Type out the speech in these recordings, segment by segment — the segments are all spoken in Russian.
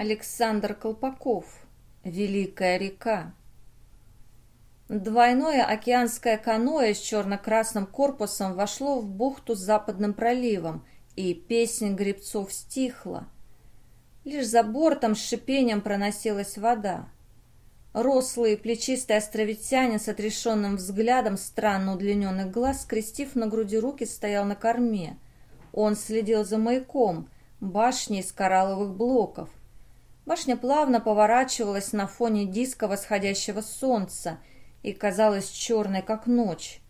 Александр Колпаков. Великая река. Двойное океанское каноэ с черно-красным корпусом вошло в бухту с западным проливом, и песнь гребцов стихла. Лишь за бортом с шипением проносилась вода. Рослый плечистый островитянин с отрешенным взглядом странно удлиненных глаз, скрестив на груди руки, стоял на корме. Он следил за маяком, башней из коралловых блоков. Башня плавно поворачивалась на фоне диска восходящего солнца и казалась черной, как ночь.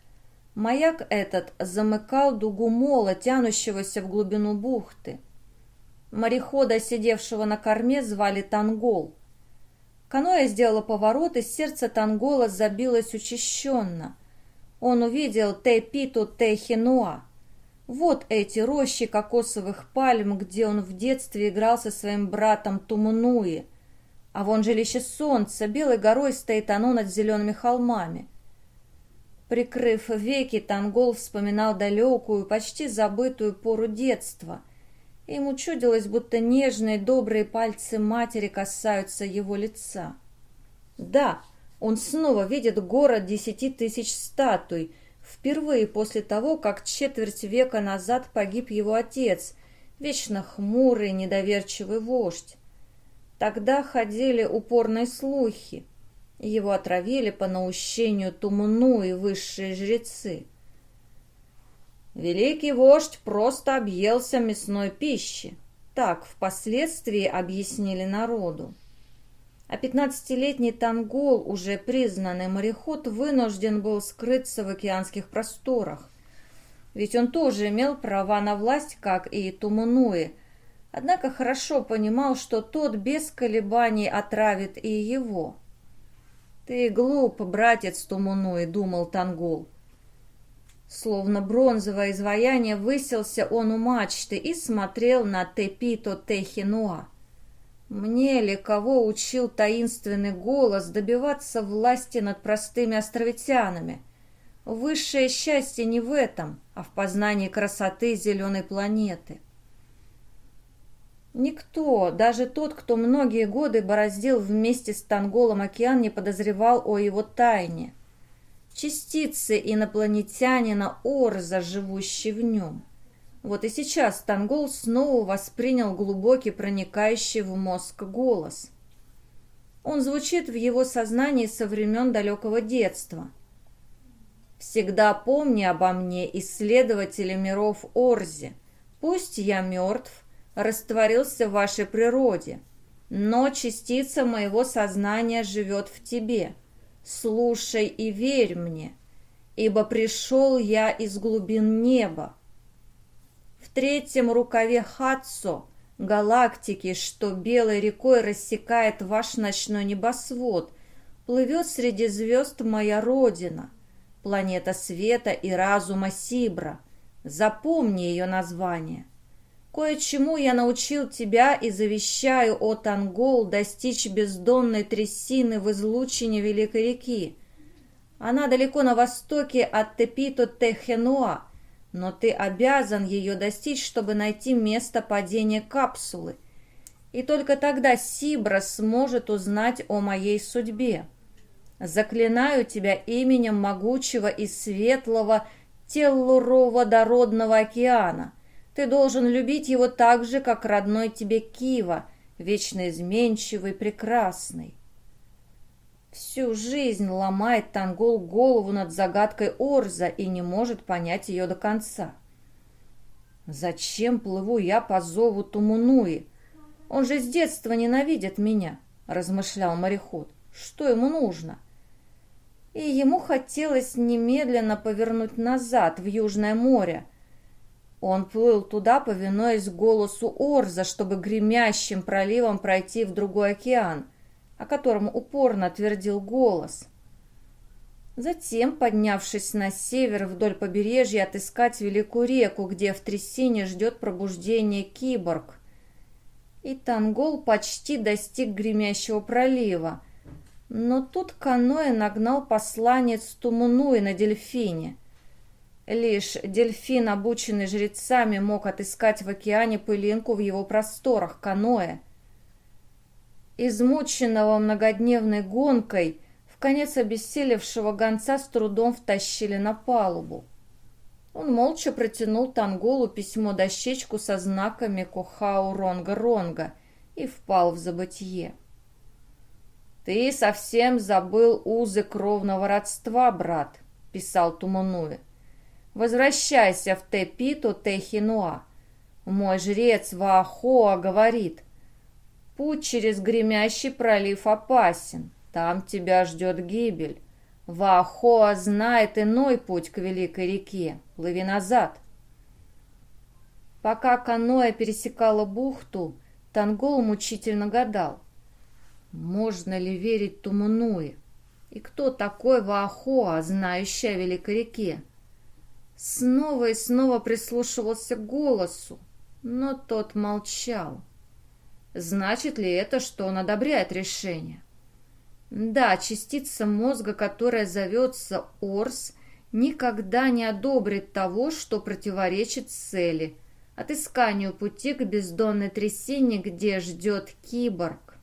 Маяк этот замыкал дугу мола, тянущегося в глубину бухты. Морехода, сидевшего на корме, звали Тангол. Каноэ сделала поворот, и сердце Тангола забилось учащенно. Он увидел Те-Питу Те-Хинуа. Вот эти рощи кокосовых пальм, где он в детстве играл со своим братом Тумунуи. А вон жилище солнца, белой горой стоит оно над зелеными холмами. Прикрыв веки, Тангол вспоминал далекую, почти забытую пору детства. Ему чудилось, будто нежные, добрые пальцы матери касаются его лица. Да, он снова видит город десяти тысяч статуй — Впервые после того, как четверть века назад погиб его отец, вечно хмурый, недоверчивый вождь. Тогда ходили упорные слухи. Его отравили по наущению Тумну и высшие жрецы. Великий вождь просто объелся мясной пищи. Так впоследствии объяснили народу а пятнадцатилетний Тангол, уже признанный мореход, вынужден был скрыться в океанских просторах. Ведь он тоже имел права на власть, как и Тумануи, однако хорошо понимал, что тот без колебаний отравит и его. «Ты глуп, братец Тумануи», — думал Тангол. Словно бронзовое изваяние выселся он у мачты и смотрел на Тепито Техинуа. Мне ли кого учил таинственный голос добиваться власти над простыми островитянами? Высшее счастье не в этом, а в познании красоты зеленой планеты. Никто, даже тот, кто многие годы бороздил вместе с Танголом океан, не подозревал о его тайне. Частицы инопланетянина Орза, живущей в нем. Вот и сейчас Тангол снова воспринял глубокий, проникающий в мозг голос. Он звучит в его сознании со времен далекого детства. «Всегда помни обо мне, исследователи миров Орзи. Пусть я мертв, растворился в вашей природе, но частица моего сознания живет в тебе. Слушай и верь мне, ибо пришел я из глубин неба, в третьем рукаве Хатсо, галактики, что белой рекой рассекает ваш ночной небосвод, плывет среди звезд моя родина, планета света и разума Сибра. Запомни ее название. Кое-чему я научил тебя и завещаю, о Тангол, достичь бездонной трясины в излучине Великой реки. Она далеко на востоке от Тепито-Техенуа, но ты обязан ее достичь, чтобы найти место падения капсулы. И только тогда Сибра сможет узнать о моей судьбе. Заклинаю тебя именем могучего и светлого теллурово-дородного океана. Ты должен любить его так же, как родной тебе Кива, вечно изменчивый, прекрасный. Всю жизнь ломает Тангол голову над загадкой Орза и не может понять ее до конца. «Зачем плыву я по зову Тумунуи? Он же с детства ненавидит меня», — размышлял мореход. «Что ему нужно?» И ему хотелось немедленно повернуть назад, в Южное море. Он плыл туда, повинуясь голосу Орза, чтобы гремящим проливом пройти в другой океан — о котором упорно твердил голос. Затем, поднявшись на север вдоль побережья, отыскать великую реку, где в трясине ждет пробуждение киборг. И Тангол почти достиг гремящего пролива. Но тут каноэ нагнал посланец Тумунуи на дельфине. Лишь дельфин, обученный жрецами, мог отыскать в океане пылинку в его просторах каноэ. Измученного многодневной гонкой, в конец обессилевшего гонца с трудом втащили на палубу. Он молча протянул Танголу письмо-дощечку со знаками Кохау Ронга-Ронга и впал в забытье. «Ты совсем забыл узы кровного родства, брат», — писал Тумануэ. «Возвращайся в Тепиту Техинуа. Мой жрец Ваахоа говорит, путь через гремящий пролив опасен, там тебя ждет гибель. Ваахоа знает иной путь к великой реке. Плыви назад. Пока каноэ пересекала бухту, Тангол мучительно гадал, можно ли верить Тумунуе? И кто такой Ваахоа, знающий о великой реке? Снова и снова прислушивался к голосу, но тот молчал. Значит ли это, что он одобряет решение? Да, частица мозга, которая зовется Орс, никогда не одобрит того, что противоречит цели, отысканию пути к бездонной трясине, где ждет киборг.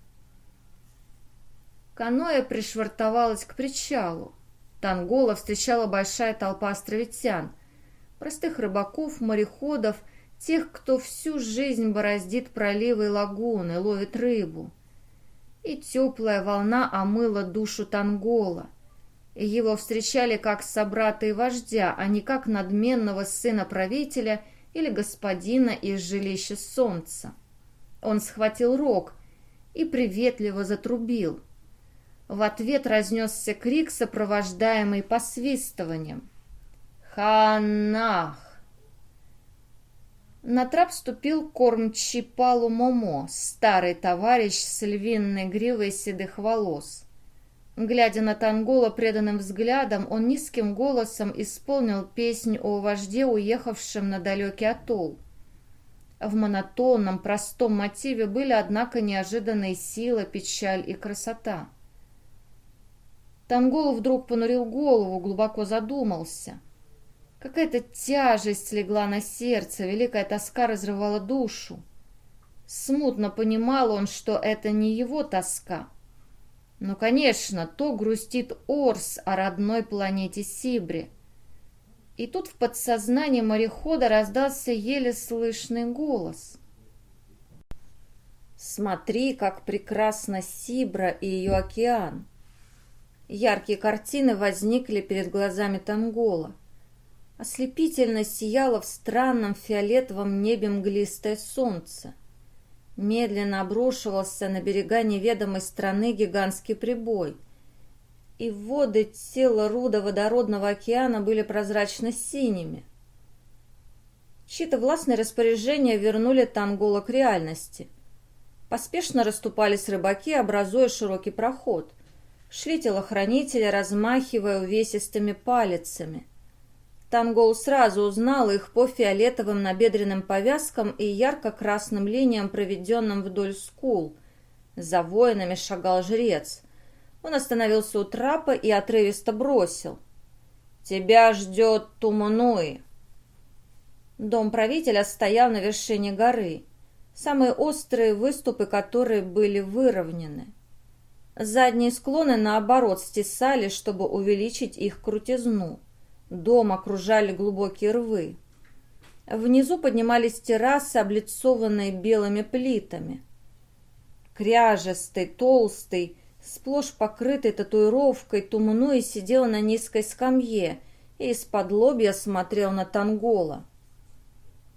Каноэ пришвартовалась к причалу. Тангола встречала большая толпа островитян, простых рыбаков, мореходов, тех, кто всю жизнь бороздит проливы и лагуны, ловит рыбу и теплая волна омыла душу Тангола. Его встречали как собрата и вождя, а не как надменного сына правителя или господина из жилища солнца. Он схватил рог и приветливо затрубил. В ответ разнесся крик, сопровождаемый посвистыванием. «Ханах!» На трап ступил кормчий Палу Момо, старый товарищ с львиной гривой седых волос. Глядя на Тангола преданным взглядом, он низким голосом исполнил песнь о вожде, уехавшем на далекий атолл. В монотонном, простом мотиве были, однако, неожиданные сила, печаль и красота. Тангол вдруг понурил голову, глубоко задумался. Какая-то тяжесть легла на сердце, великая тоска разрывала душу. Смутно понимал он, что это не его тоска. Но, конечно, то грустит Орс о родной планете Сибри. И тут в подсознании морехода раздался еле слышный голос. «Смотри, как прекрасна Сибра и ее океан!» Яркие картины возникли перед глазами Тангола. Ослепительно сияло в странном фиолетовом небе мглистое солнце. Медленно обрушивался на берега неведомой страны гигантский прибой. И воды тела руда водородного океана были прозрачно-синими. Чьи-то властные распоряжения вернули Тангола к реальности. Поспешно расступались рыбаки, образуя широкий проход. Шли телохранители, размахивая увесистыми палицами – Тангол сразу узнал их по фиолетовым набедренным повязкам и ярко-красным линиям, проведенным вдоль скул. За воинами шагал жрец. Он остановился у трапа и отрывисто бросил. «Тебя ждет Тумануи!» Дом правителя стоял на вершине горы, самые острые выступы которой были выровнены. Задние склоны, наоборот, стесали, чтобы увеличить их крутизну. Дом окружали глубокие рвы. Внизу поднимались террасы, облицованные белыми плитами. Кряжестый, толстый, сплошь покрытый татуировкой, Тумануи сидел на низкой скамье и из-под лобья смотрел на Тангола.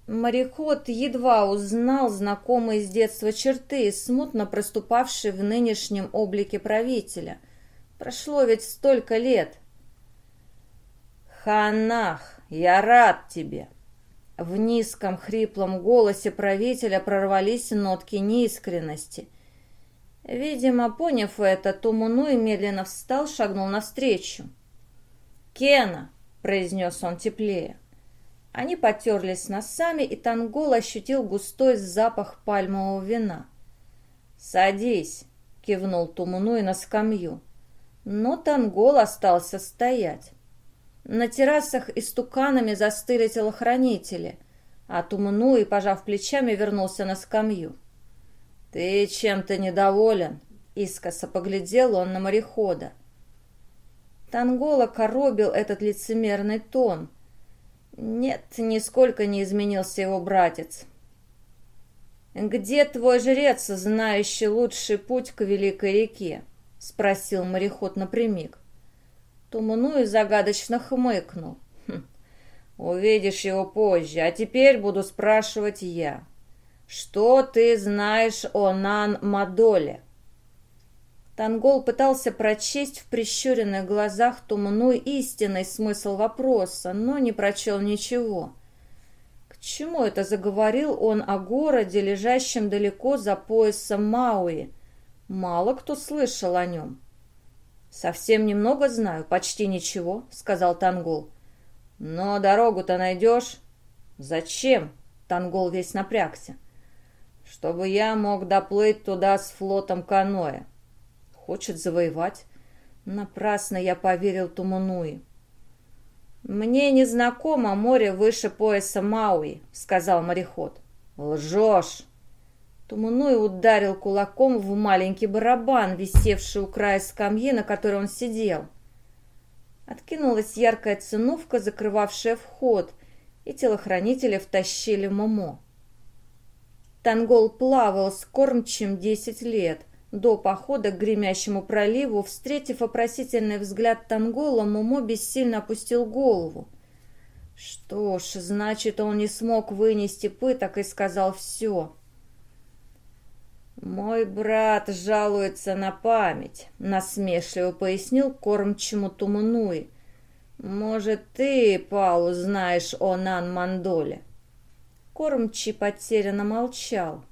Мореход едва узнал знакомые с детства черты, смутно проступавшие в нынешнем облике правителя. Прошло ведь столько лет — «Ханах, я рад тебе!» В низком хриплом голосе правителя прорвались нотки неискренности. Видимо, поняв это, Тумунуй медленно встал, шагнул навстречу. «Кена!» — произнес он теплее. Они потерлись носами, и Тангол ощутил густой запах пальмового вина. «Садись!» — кивнул Тумунуй на скамью. Но Тангол остался стоять. На террасах истуканами застыли телохранители, а Тумануи, пожав плечами, вернулся на скамью. «Ты чем-то недоволен?» Искоса поглядел он на морехода. Тангола коробил этот лицемерный тон. Нет, нисколько не изменился его братец. «Где твой жрец, знающий лучший путь к великой реке?» — спросил мореход напрямик. Тумануй загадочно хмыкнул. «Хм, «Увидишь его позже, а теперь буду спрашивать я. Что ты знаешь о Нан-Мадоле?» Тангол пытался прочесть в прищуренных глазах Туманой истинный смысл вопроса, но не прочел ничего. К чему это заговорил он о городе, лежащем далеко за поясом Мауи? Мало кто слышал о нем. «Совсем немного знаю, почти ничего», — сказал Тангол. «Но дорогу-то найдешь?» «Зачем?» — Тангол весь напрягся. «Чтобы я мог доплыть туда с флотом каноэ». «Хочет завоевать?» Напрасно я поверил Тумануи. «Мне не знакомо море выше пояса Мауи», — сказал мореход. «Лжешь!» Тумануи ударил кулаком в маленький барабан, висевший у края скамьи, на которой он сидел. Откинулась яркая циновка, закрывавшая вход, и телохранители втащили Момо. Тангол плавал с кормчим десять лет. До похода к гремящему проливу, встретив опросительный взгляд Тангола, Момо бессильно опустил голову. Что ж, значит, он не смог вынести пыток и сказал все. «Мой брат жалуется на память», — насмешливо пояснил кормчему Тумануи. «Может, ты, палу, знаешь о Нан-Мадоле?» Кормчий потерянно молчал.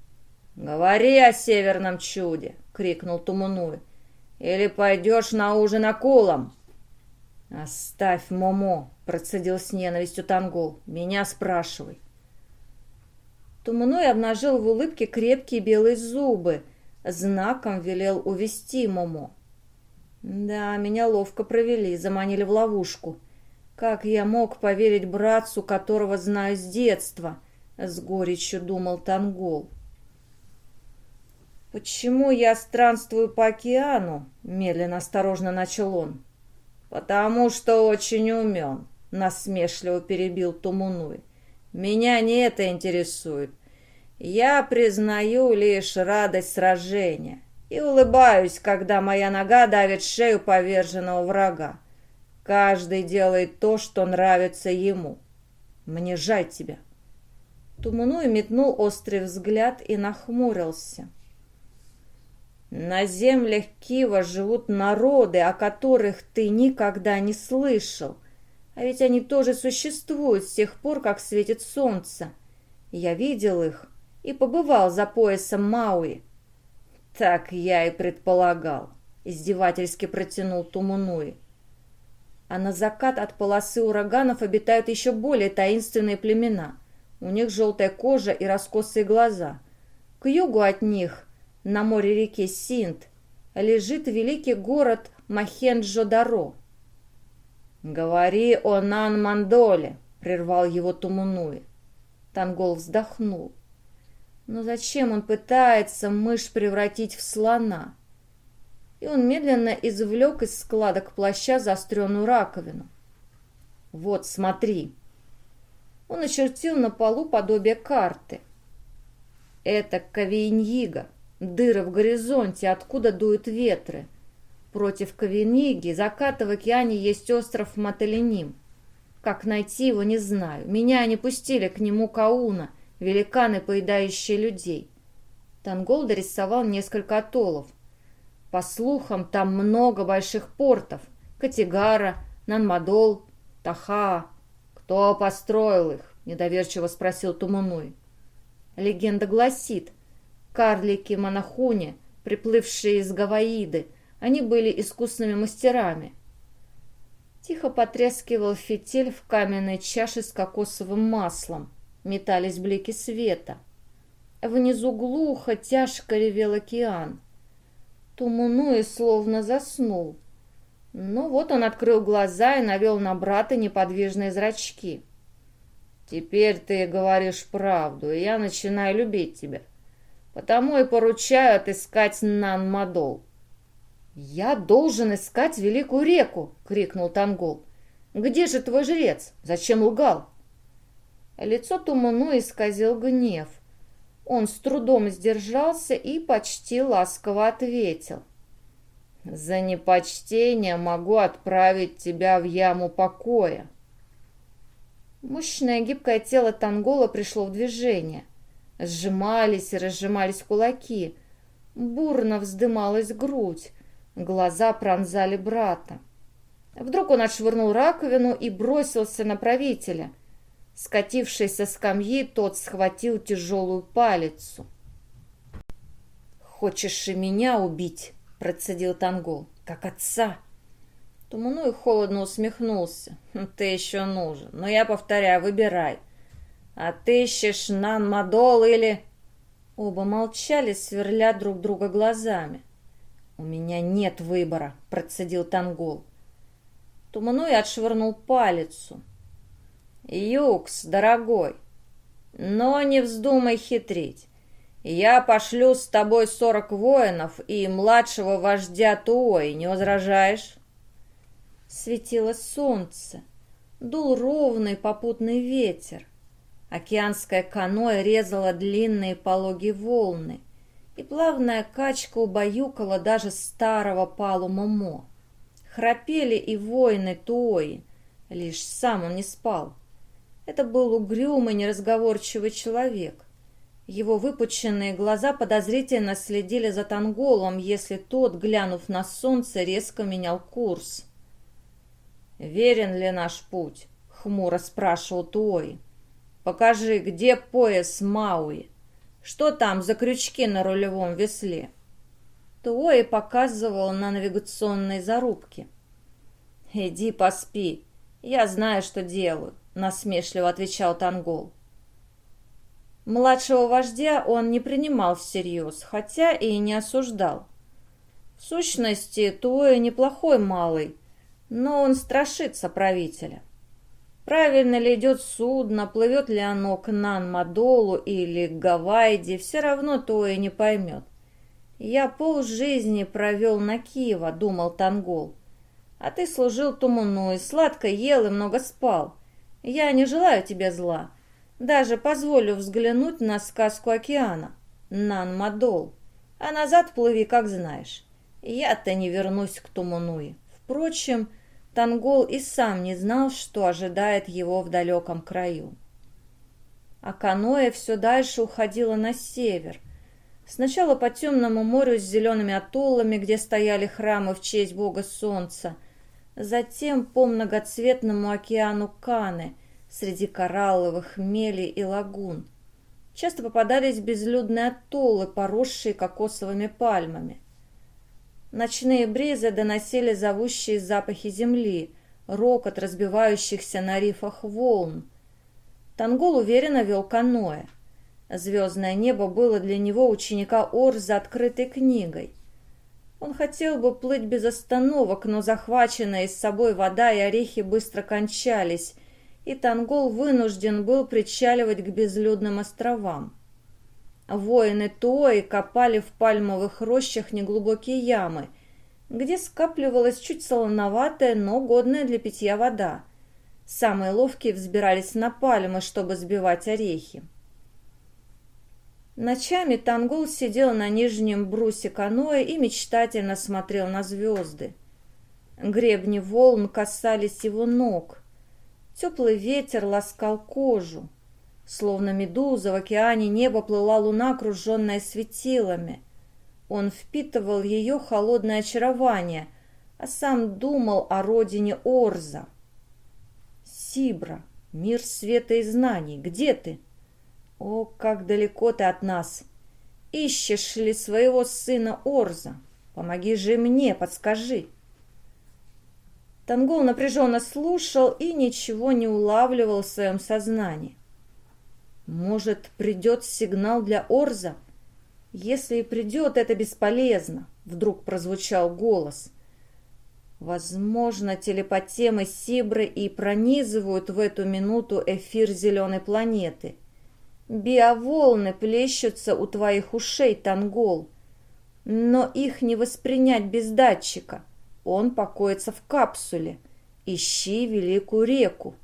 «Говори о северном чуде!» — крикнул Тумунуи. «Или пойдешь на ужин акулам?» «Оставь, Момо!» — процедил с ненавистью Тангол. «Меня спрашивай». Тумунуи обнажил в улыбке крепкие белые зубы, знаком велел увести Момо. Да, меня ловко провели, заманили в ловушку. Как я мог поверить братцу, которого знаю с детства? С горечью думал Тангол. «Почему я странствую по океану?» — медленно, осторожно начал он. «Потому что очень умен», — насмешливо перебил Тумунуй. Меня не это интересует. Я признаю лишь радость сражения и улыбаюсь, когда моя нога давит шею поверженного врага. Каждый делает то, что нравится ему. Мне жаль тебя. Тумануй метнул острый взгляд и нахмурился. На землях Кива живут народы, о которых ты никогда не слышал. А ведь они тоже существуют с тех пор, как светит солнце. Я видел их и побывал за поясом Мауи. Так я и предполагал, издевательски протянул Тумунуи. А на закат от полосы ураганов обитают еще более таинственные племена. У них желтая кожа и раскосые глаза. К югу от них, на море реки Синт, лежит великий город Махенджо-Даро. «Говори о Нан-Мандоле», — прервал его Тумунуи. Тангол вздохнул. Но зачем он пытается мышь превратить в слона? И он медленно извлек из складок плаща заостренную раковину. «Вот, смотри!» Он очертил на полу подобие карты. «Это Кавиньига, дыра в горизонте, откуда дуют ветры. Против Кавиниги, заката в океане есть остров Мателеним. Как найти его, не знаю. Меня не пустили к нему Кауна, великаны, поедающие людей. Тангол дорисовал несколько атоллов. По слухам, там много больших портов. Катигара, Нанмадол, Таха. Кто построил их? Недоверчиво спросил Тумануй. Легенда гласит, карлики Монахуни, приплывшие из Гаваиды, они были искусными мастерами. Тихо потрескивал фитиль в каменной чаше с кокосовым маслом. Метались блики света. Внизу глухо, тяжко ревел океан. Тумунуи словно заснул. Ну вот он открыл глаза и навел на брата неподвижные зрачки. «Теперь ты говоришь правду, и я начинаю любить тебя. Потому и поручаю отыскать Нан-Мадол. «Я должен искать великую реку!» — крикнул Тангол. «Где же твой жрец? Зачем лгал?» Лицо Туману исказил гнев. Он с трудом сдержался и почти ласково ответил. «За непочтение могу отправить тебя в яму покоя». Мощное гибкое тело Тангола пришло в движение. Сжимались и разжимались кулаки. Бурно вздымалась грудь. Глаза пронзали брата. Вдруг он отшвырнул раковину и бросился на правителя. Скатившись со скамьи, тот схватил тяжелую палицу. «Хочешь и меня убить?» — процедил Тангол. «Как отца!» Туману и холодно усмехнулся. «Хм, «Ты еще нужен, но я повторяю, выбирай. А ты ищешь Нан-Мадол или...» Оба молчали, сверля друг друга глазами. «У меня нет выбора», — процедил Тангол. Тумануй отшвырнул палицу. «Юкс, дорогой, но не вздумай хитрить. Я пошлю с тобой сорок воинов и младшего вождя Туой, не возражаешь?» Светило солнце, дул ровный попутный ветер. Океанское каноэ резало длинные пологие волны и плавная качка убаюкала даже старого палу Момо. Храпели и воины Туои, лишь сам он не спал. Это был угрюмый, неразговорчивый человек. Его выпученные глаза подозрительно следили за Танголом, если тот, глянув на солнце, резко менял курс. «Верен ли наш путь?» — хмуро спрашивал Туой. «Покажи, где пояс Мауи?» Что там за крючки на рулевом весле?» Туои показывал на навигационной зарубке. «Иди поспи, я знаю, что делаю», — насмешливо отвечал Тангол. Младшего вождя он не принимал всерьез, хотя и не осуждал. В сущности, Туоя неплохой малый, но он страшится правителя. Правильно ли идет судно, плывет ли оно к Нан-Мадолу или к Гавайде, все равно то и не поймет. «Я полжизни провел на Киева», — думал Тангол. «А ты служил Тумуну и сладко ел и много спал. Я не желаю тебе зла. Даже позволю взглянуть на сказку океана. Нан-Мадол. А назад плыви, как знаешь. Я-то не вернусь к Тумунуи. Впрочем, Тангол и сам не знал, что ожидает его в далеком краю. А каноэ все дальше уходило на север. Сначала по темному морю с зелеными атоллами, где стояли храмы в честь бога солнца, затем по многоцветному океану Каны среди коралловых мелей и лагун. Часто попадались безлюдные атоллы, поросшие кокосовыми пальмами. Ночные бризы доносили зовущие запахи земли, рокот разбивающихся на рифах волн. Тангол уверенно вел каноэ. Звездное небо было для него ученика Орза открытой книгой. Он хотел бы плыть без остановок, но захваченная с собой вода и орехи быстро кончались, и Тангол вынужден был причаливать к безлюдным островам. Воины Туои копали в пальмовых рощах неглубокие ямы, где скапливалась чуть солоноватая, но годная для питья вода. Самые ловкие взбирались на пальмы, чтобы сбивать орехи. Ночами Тангул сидел на нижнем брусе каноэ и мечтательно смотрел на звезды. Гребни волн касались его ног. Теплый ветер ласкал кожу. Словно медуза в океане неба плыла луна, окруженная светилами. Он впитывал ее холодное очарование, а сам думал о родине Орза. Сибра, мир света и знаний, где ты? О, как далеко ты от нас! Ищешь ли своего сына Орза? Помоги же мне, подскажи. Тангол напряженно слушал и ничего не улавливал в своем сознании. Может, придет сигнал для Орза? Если и придет, это бесполезно, вдруг прозвучал голос. Возможно, телепатемы Сибры и пронизывают в эту минуту эфир зеленой планеты. Биоволны плещутся у твоих ушей, Тангол. но их не воспринять без датчика. Он покоится в капсуле. Ищи великую реку.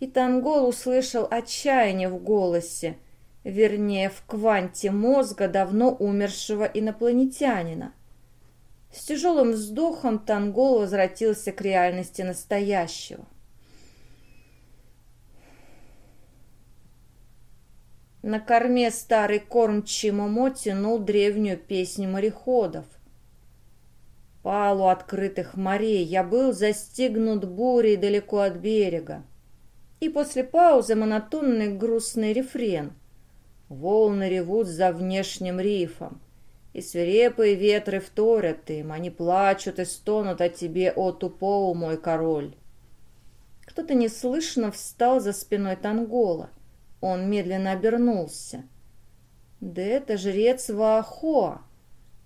И Тангол услышал отчаяние в голосе, вернее, в кванте мозга давно умершего инопланетянина. С тяжелым вздохом Тангол возвратился к реальности настоящего. На корме старый кормчий Момо тянул древнюю песню мореходов. Палу открытых морей я был застигнут бурей далеко от берега. И после паузы монотонный грустный рефрен. Волны ревут за внешним рифом, и свирепые ветры вторят им, они плачут и стонут о тебе, о тупоу, мой король. Кто-то неслышно встал за спиной Тангола — он медленно обернулся. Да это жрец Ваахоа.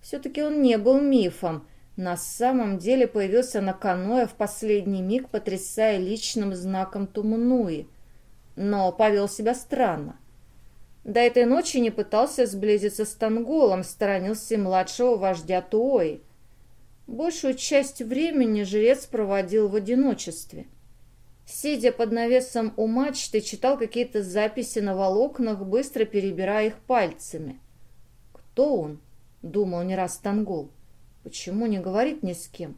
Все-таки он не был мифом. На самом деле появился на каноэ в последний миг, потрясая личным знаком Тумнуи. Но повел себя странно. До этой ночи не пытался сблизиться с Танголом, сторонился младшего вождя Туои. Большую часть времени жрец проводил в одиночестве – Сидя под навесом у мачты, читал какие-то записи на волокнах, быстро перебирая их пальцами. «Кто он?» — думал не раз Тангол. «Почему не говорит ни с кем?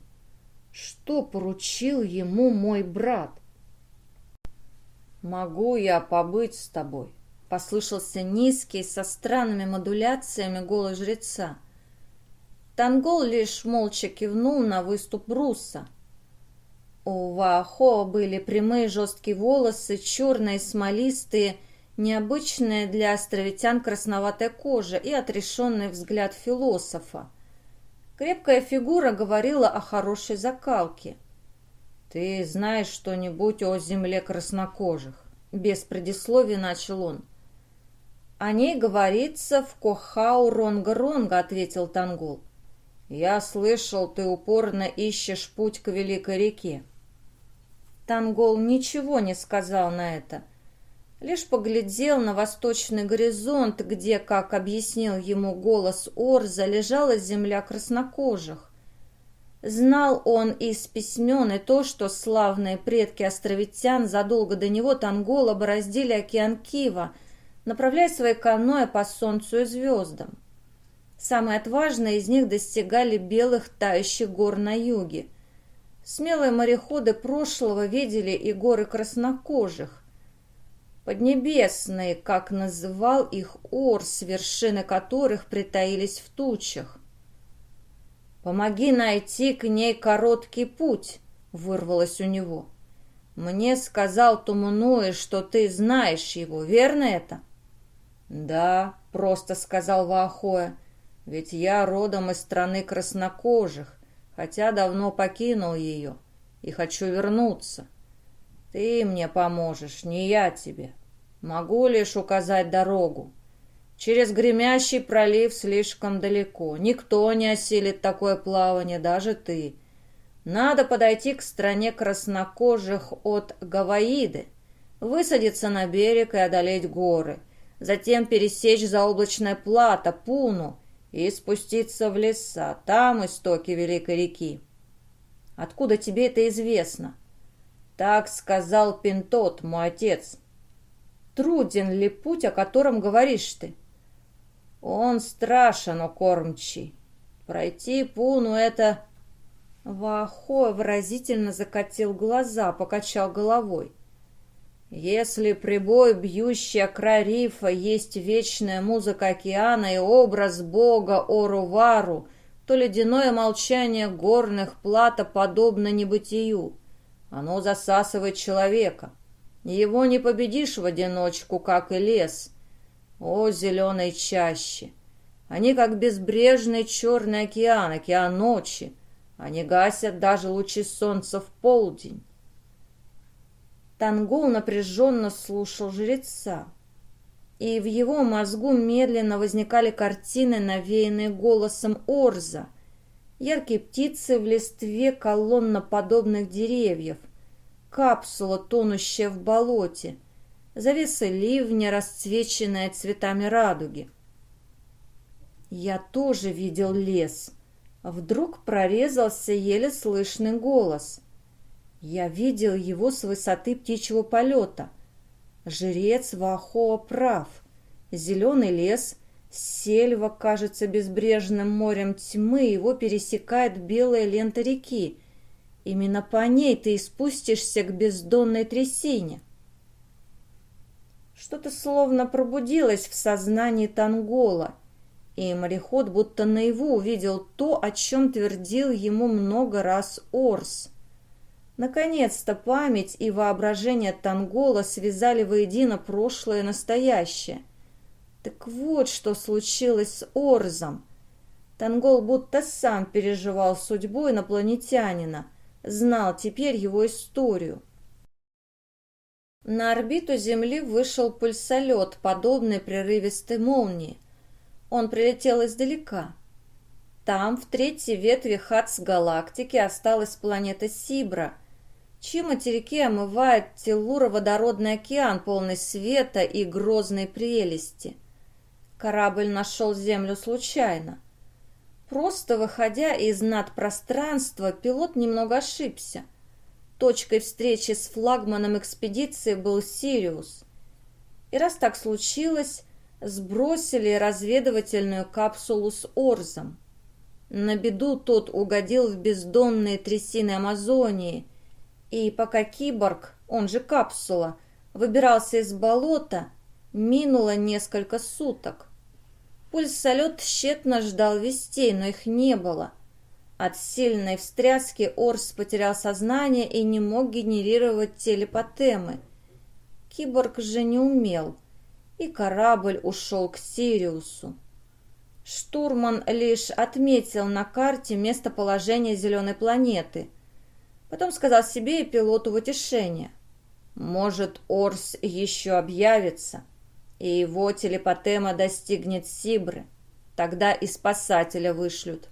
Что поручил ему мой брат?» «Могу я побыть с тобой?» — послышался низкий, со странными модуляциями голос жреца. Тангол лишь молча кивнул на выступ Руса — у Ваахо были прямые жесткие волосы, черные, смолистые, необычная для островитян красноватая кожа и отрешенный взгляд философа. Крепкая фигура говорила о хорошей закалке. «Ты знаешь что-нибудь о земле краснокожих?» Без предисловия начал он. «О ней говорится в Кохау Ронга-Ронга», — ответил Тангул. «Я слышал, ты упорно ищешь путь к Великой реке». Тангол ничего не сказал на это, лишь поглядел на восточный горизонт, где, как объяснил ему голос Орза, лежала земля краснокожих. Знал он из письмен и то, что славные предки островитян задолго до него Тангола бороздили океан Кива, направляя свои каноэ по солнцу и звездам. Самые отважные из них достигали белых тающих гор на юге – Смелые мореходы прошлого видели и горы краснокожих. Поднебесные, как называл их Орс, вершины которых притаились в тучах. «Помоги найти к ней короткий путь», — вырвалось у него. «Мне сказал Тумунуэ, что ты знаешь его, верно это?» «Да», — просто сказал Ваахоя, — «ведь я родом из страны краснокожих, хотя давно покинул ее и хочу вернуться. Ты мне поможешь, не я тебе. Могу лишь указать дорогу. Через гремящий пролив слишком далеко. Никто не осилит такое плавание, даже ты. Надо подойти к стране краснокожих от Гаваиды, высадиться на берег и одолеть горы, затем пересечь заоблачное плато, Пуну, и спуститься в леса, там истоки Великой реки. Откуда тебе это известно? Так сказал Пинтот, мой отец. Труден ли путь, о котором говоришь ты? Он страшен, кормчий. Пройти Пуну — это... Вахо выразительно закатил глаза, покачал головой. Если прибой, бьющий край рифа, есть вечная музыка океана и образ бога Орувару, то ледяное молчание горных плата подобно небытию. Оно засасывает человека. Его не победишь в одиночку, как и лес. О, зеленой чаще! Они как безбрежный черный океан, океан ночи. Они гасят даже лучи солнца в полдень. Тангол напряженно слушал жреца. И в его мозгу медленно возникали картины, навеянные голосом Орза. Яркие птицы в листве колонноподобных деревьев, капсула, тонущая в болоте, завеса ливня, расцвеченная цветами радуги. Я тоже видел лес. Вдруг прорезался еле слышный голос. Я видел его с высоты птичьего полета. Жрец Вахоа прав. Зеленый лес, сельва кажется безбрежным морем тьмы, его пересекает белая лента реки. Именно по ней ты и спустишься к бездонной трясине. Что-то словно пробудилось в сознании Тангола, и мореход будто наяву увидел то, о чем твердил ему много раз Орс. Наконец-то память и воображение Тангола связали воедино прошлое и настоящее. Так вот, что случилось с Орзом. Тангол будто сам переживал судьбу инопланетянина, знал теперь его историю. На орбиту Земли вышел пульсолет, подобный прерывистой молнии. Он прилетел издалека. Там, в третьей ветви Хац-галактики, осталась планета Сибра, чьи материки омывает теллуро-водородный океан, полный света и грозной прелести. Корабль нашел Землю случайно. Просто выходя из надпространства, пилот немного ошибся. Точкой встречи с флагманом экспедиции был Сириус. И раз так случилось, сбросили разведывательную капсулу с Орзом. На беду тот угодил в бездонные трясины Амазонии, и пока киборг, он же капсула, выбирался из болота, минуло несколько суток. Пульсолет тщетно ждал вестей, но их не было. От сильной встряски Орс потерял сознание и не мог генерировать телепатемы. Киборг же не умел, и корабль ушел к Сириусу. Штурман лишь отметил на карте местоположение зеленой планеты – Потом сказал себе и пилоту в утешение. Может, Орс еще объявится, и его телепатема достигнет Сибры. Тогда и спасателя вышлют.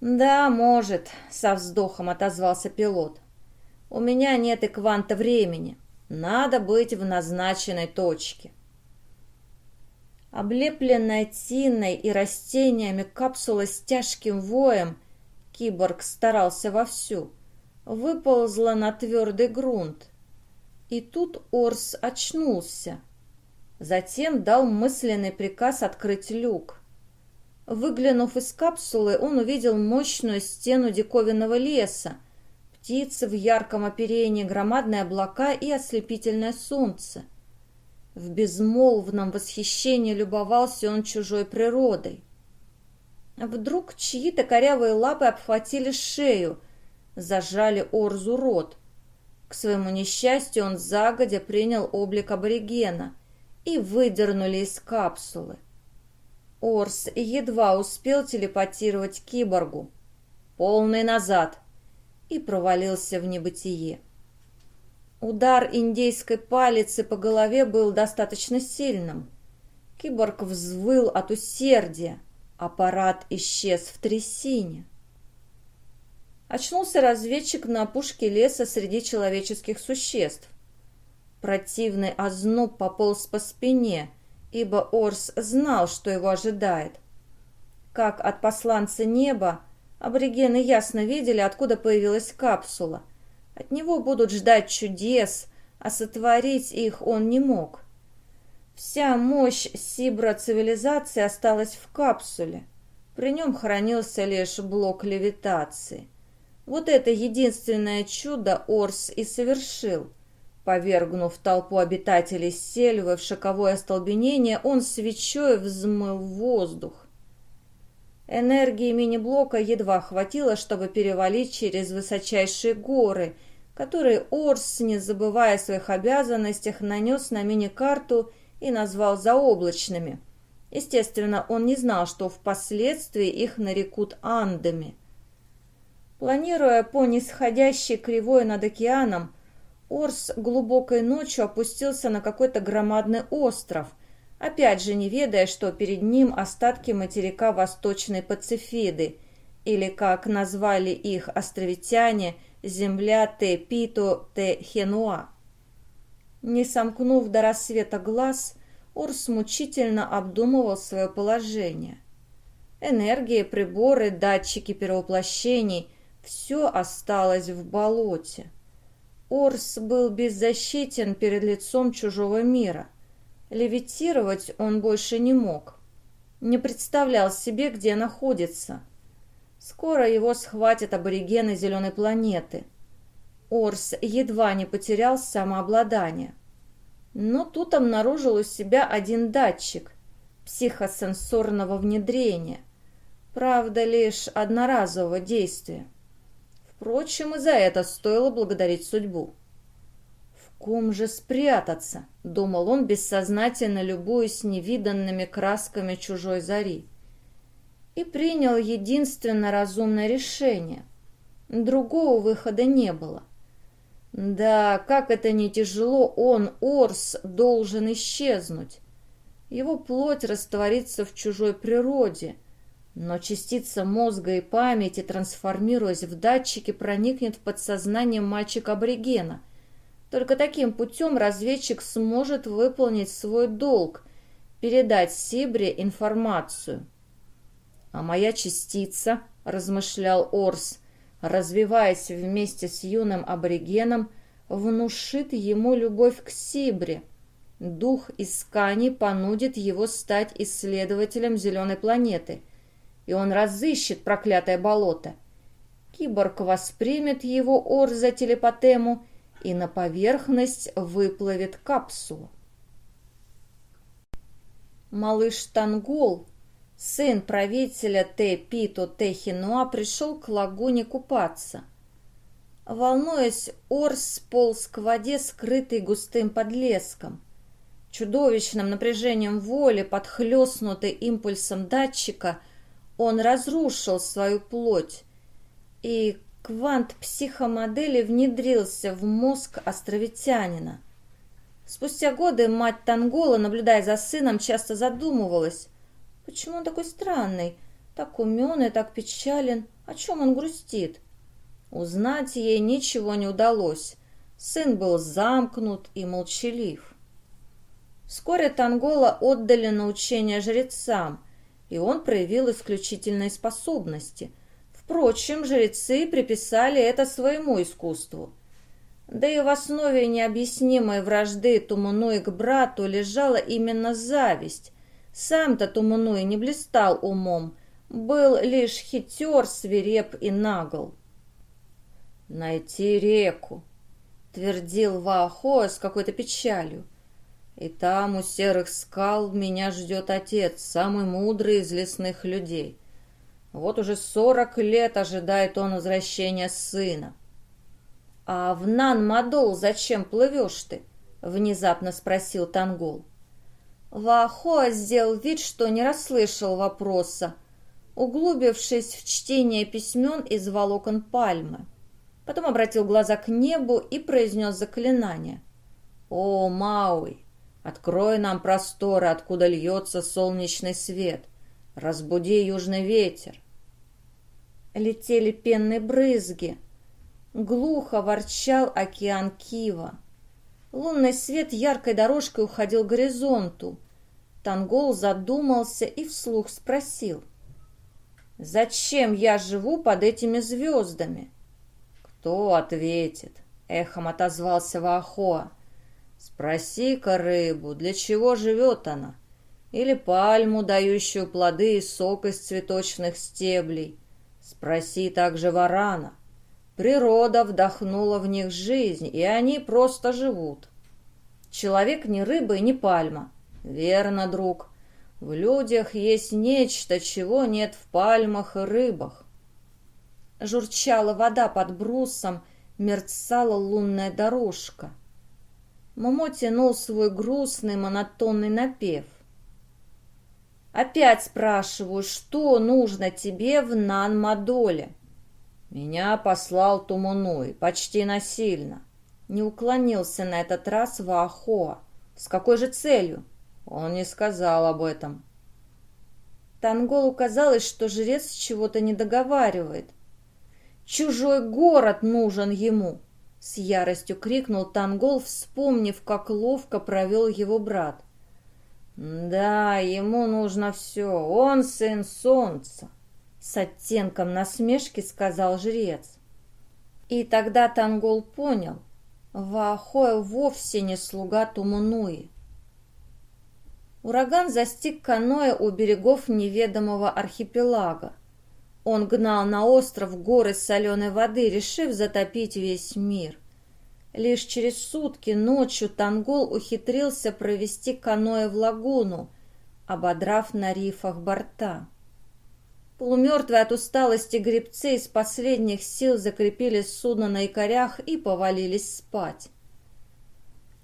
«Да, может», — со вздохом отозвался пилот. «У меня нет и кванта времени. Надо быть в назначенной точке». Облепленная тиной и растениями капсула с тяжким воем, киборг старался вовсю выползла на твердый грунт. И тут Орс очнулся. Затем дал мысленный приказ открыть люк. Выглянув из капсулы, он увидел мощную стену диковинного леса, птицы в ярком оперении, громадные облака и ослепительное солнце. В безмолвном восхищении любовался он чужой природой. Вдруг чьи-то корявые лапы обхватили шею – зажали Орзу рот. К своему несчастью он загодя принял облик аборигена и выдернули из капсулы. Орс едва успел телепатировать киборгу. Полный назад. И провалился в небытие. Удар индейской палицы по голове был достаточно сильным. Киборг взвыл от усердия. Аппарат исчез в трясине. Очнулся разведчик на опушке леса среди человеческих существ. Противный озноб пополз по спине, ибо Орс знал, что его ожидает. Как от посланца неба, аборигены ясно видели, откуда появилась капсула. От него будут ждать чудес, а сотворить их он не мог. Вся мощь Сибра-цивилизации осталась в капсуле. При нем хранился лишь блок левитации – вот это единственное чудо Орс и совершил. Повергнув толпу обитателей сельвы в шоковое остолбенение, он свечой взмыл воздух. Энергии мини-блока едва хватило, чтобы перевалить через высочайшие горы, которые Орс, не забывая о своих обязанностях, нанес на мини-карту и назвал заоблачными. Естественно, он не знал, что впоследствии их нарекут Андами. Планируя по нисходящей кривой над океаном, Орс глубокой ночью опустился на какой-то громадный остров, опять же не ведая, что перед ним остатки материка Восточной Пацифиды, или, как назвали их островитяне, земля Те-Пито-Те-Хенуа. Не сомкнув до рассвета глаз, Орс мучительно обдумывал свое положение. Энергия, приборы, датчики перевоплощений – все осталось в болоте. Орс был беззащитен перед лицом чужого мира. Левитировать он больше не мог. Не представлял себе, где находится. Скоро его схватят аборигены зеленой планеты. Орс едва не потерял самообладание. Но тут обнаружил у себя один датчик психосенсорного внедрения. Правда, лишь одноразового действия. Впрочем, и за это стоило благодарить судьбу. «В ком же спрятаться?» — думал он, бессознательно любуясь невиданными красками чужой зари. И принял единственно разумное решение. Другого выхода не было. Да, как это не тяжело, он, Орс, должен исчезнуть. Его плоть растворится в чужой природе, но частица мозга и памяти, трансформируясь в датчики, проникнет в подсознание мальчика-аборигена. Только таким путем разведчик сможет выполнить свой долг – передать Сибре информацию. «А моя частица», – размышлял Орс, развиваясь вместе с юным аборигеном, внушит ему любовь к Сибре. Дух исканий понудит его стать исследователем зеленой планеты, и он разыщет проклятое болото. Киборг воспримет его ор за телепатему, и на поверхность выплывет капсула. Малыш Тангол сын правителя Те-Пито Техинуа, пришел к лагуне купаться. Волнуясь, Орс сполз к воде, скрытый густым подлеском. Чудовищным напряжением воли, подхлестнутый импульсом датчика, он разрушил свою плоть, и квант психомодели внедрился в мозг островитянина. Спустя годы мать Тангола, наблюдая за сыном, часто задумывалась, Почему он такой странный? Так умен и так печален. О чем он грустит? Узнать ей ничего не удалось. Сын был замкнут и молчалив. Вскоре Тангола отдали на учение жрецам, и он проявил исключительные способности. Впрочем, жрецы приписали это своему искусству. Да и в основе необъяснимой вражды Тумануи к брату лежала именно зависть, сам-то Тумануи не блистал умом, был лишь хитер, свиреп и нагл. «Найти реку», — твердил Ваахоа с какой-то печалью. «И там, у серых скал, меня ждет отец, самый мудрый из лесных людей. Вот уже сорок лет ожидает он возвращения сына». «А в Нан-Мадол зачем плывешь ты?» — внезапно спросил Тангол. Ваахоа сделал вид, что не расслышал вопроса, углубившись в чтение письмен из волокон пальмы. Потом обратил глаза к небу и произнес заклинание. «О, Мауи, открой нам просторы, откуда льется солнечный свет. Разбуди южный ветер». Летели пенные брызги. Глухо ворчал океан Кива. Лунный свет яркой дорожкой уходил к горизонту. Тангол задумался и вслух спросил. «Зачем я живу под этими звездами?» «Кто ответит?» — эхом отозвался Ваахоа. «Спроси-ка рыбу, для чего живет она? Или пальму, дающую плоды и сок из цветочных стеблей? Спроси также варана. Природа вдохнула в них жизнь, и они просто живут. Человек не рыба и не пальма. Верно, друг. В людях есть нечто, чего нет в пальмах и рыбах. Журчала вода под брусом, мерцала лунная дорожка. Момо тянул свой грустный монотонный напев. «Опять спрашиваю, что нужно тебе в Нан-Мадоле?» Меня послал Тумунуи, почти насильно. Не уклонился на этот раз Ваахоа. С какой же целью? Он не сказал об этом. Танголу казалось, что жрец чего-то не договаривает. «Чужой город нужен ему!» С яростью крикнул Тангол, вспомнив, как ловко провел его брат. Да, ему нужно все, он сын солнца, с оттенком насмешки сказал жрец. И тогда Тангол понял, Ваахоя вовсе не слуга Тумунуи. Ураган застиг каноэ у берегов неведомого архипелага. Он гнал на остров горы соленой воды, решив затопить весь мир. Лишь через сутки ночью Тангол ухитрился провести каноэ в лагуну, ободрав на рифах борта. Полумертвые от усталости гребцы из последних сил закрепили судно на якорях и повалились спать.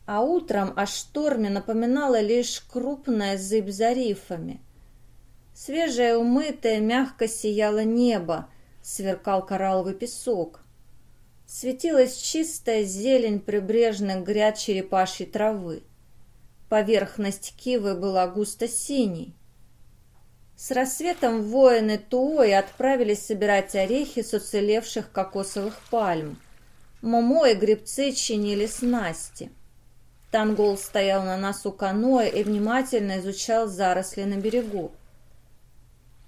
А утром о шторме напоминала лишь крупная зыбь за рифами. Свежее умытое мягко сияло небо, сверкал коралловый песок. Светилась чистая зелень прибрежных гряд черепашьей травы. Поверхность кивы была густо синей. С рассветом воины Туои отправились собирать орехи с уцелевших кокосовых пальм. Момо и гребцы чинили снасти. Тангол стоял на носу каноэ и внимательно изучал заросли на берегу.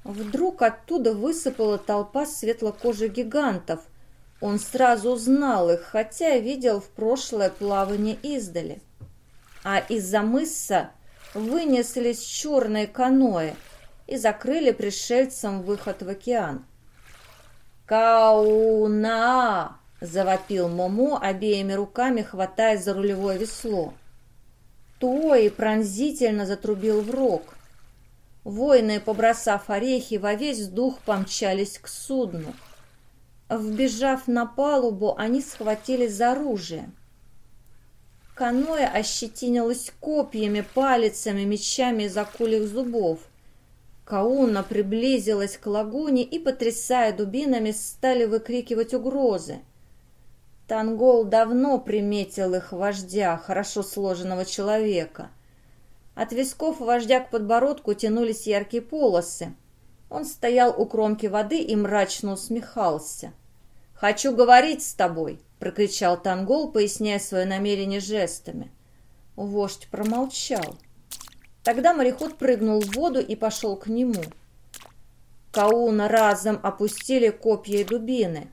Вдруг оттуда высыпала толпа светлокожих гигантов. Он сразу узнал их, хотя видел в прошлое плавание издали. А из-за мыса вынеслись черные каноэ и закрыли пришельцам выход в океан. «Кауна!» — завопил Момо, обеими руками хватая за рулевое весло. Туои пронзительно затрубил в рог. Воины, побросав орехи, во весь дух помчались к судну. Вбежав на палубу, они схватились за оружие. Каноэ ощетинилось копьями, палицами, мечами из акулих зубов. Кауна приблизилась к лагуне и, потрясая дубинами, стали выкрикивать угрозы. Тангол давно приметил их вождя, хорошо сложенного человека. От висков вождя к подбородку тянулись яркие полосы. Он стоял у кромки воды и мрачно усмехался. «Хочу говорить с тобой!» — прокричал Тангол, поясняя свое намерение жестами. Вождь промолчал. Тогда мореход прыгнул в воду и пошел к нему. Кауна разом опустили копья и дубины.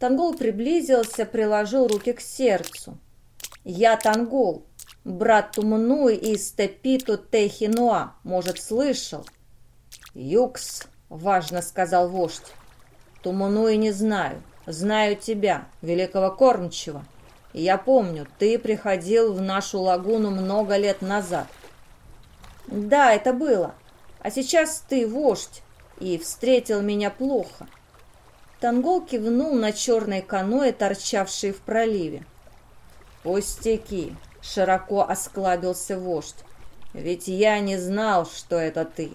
Тангол приблизился, приложил руки к сердцу. «Я Тангол, Брат Тумнуй из Тепиту Техинуа, может, слышал? Юкс, важно сказал вождь. Тумнуи не знаю, знаю тебя, великого кормчего. я помню, ты приходил в нашу лагуну много лет назад. Да, это было. А сейчас ты вождь и встретил меня плохо. Тангол кивнул на черные каноэ, торчавшие в проливе. «Пустяки!» Широко осклабился вождь. Ведь я не знал, что это ты.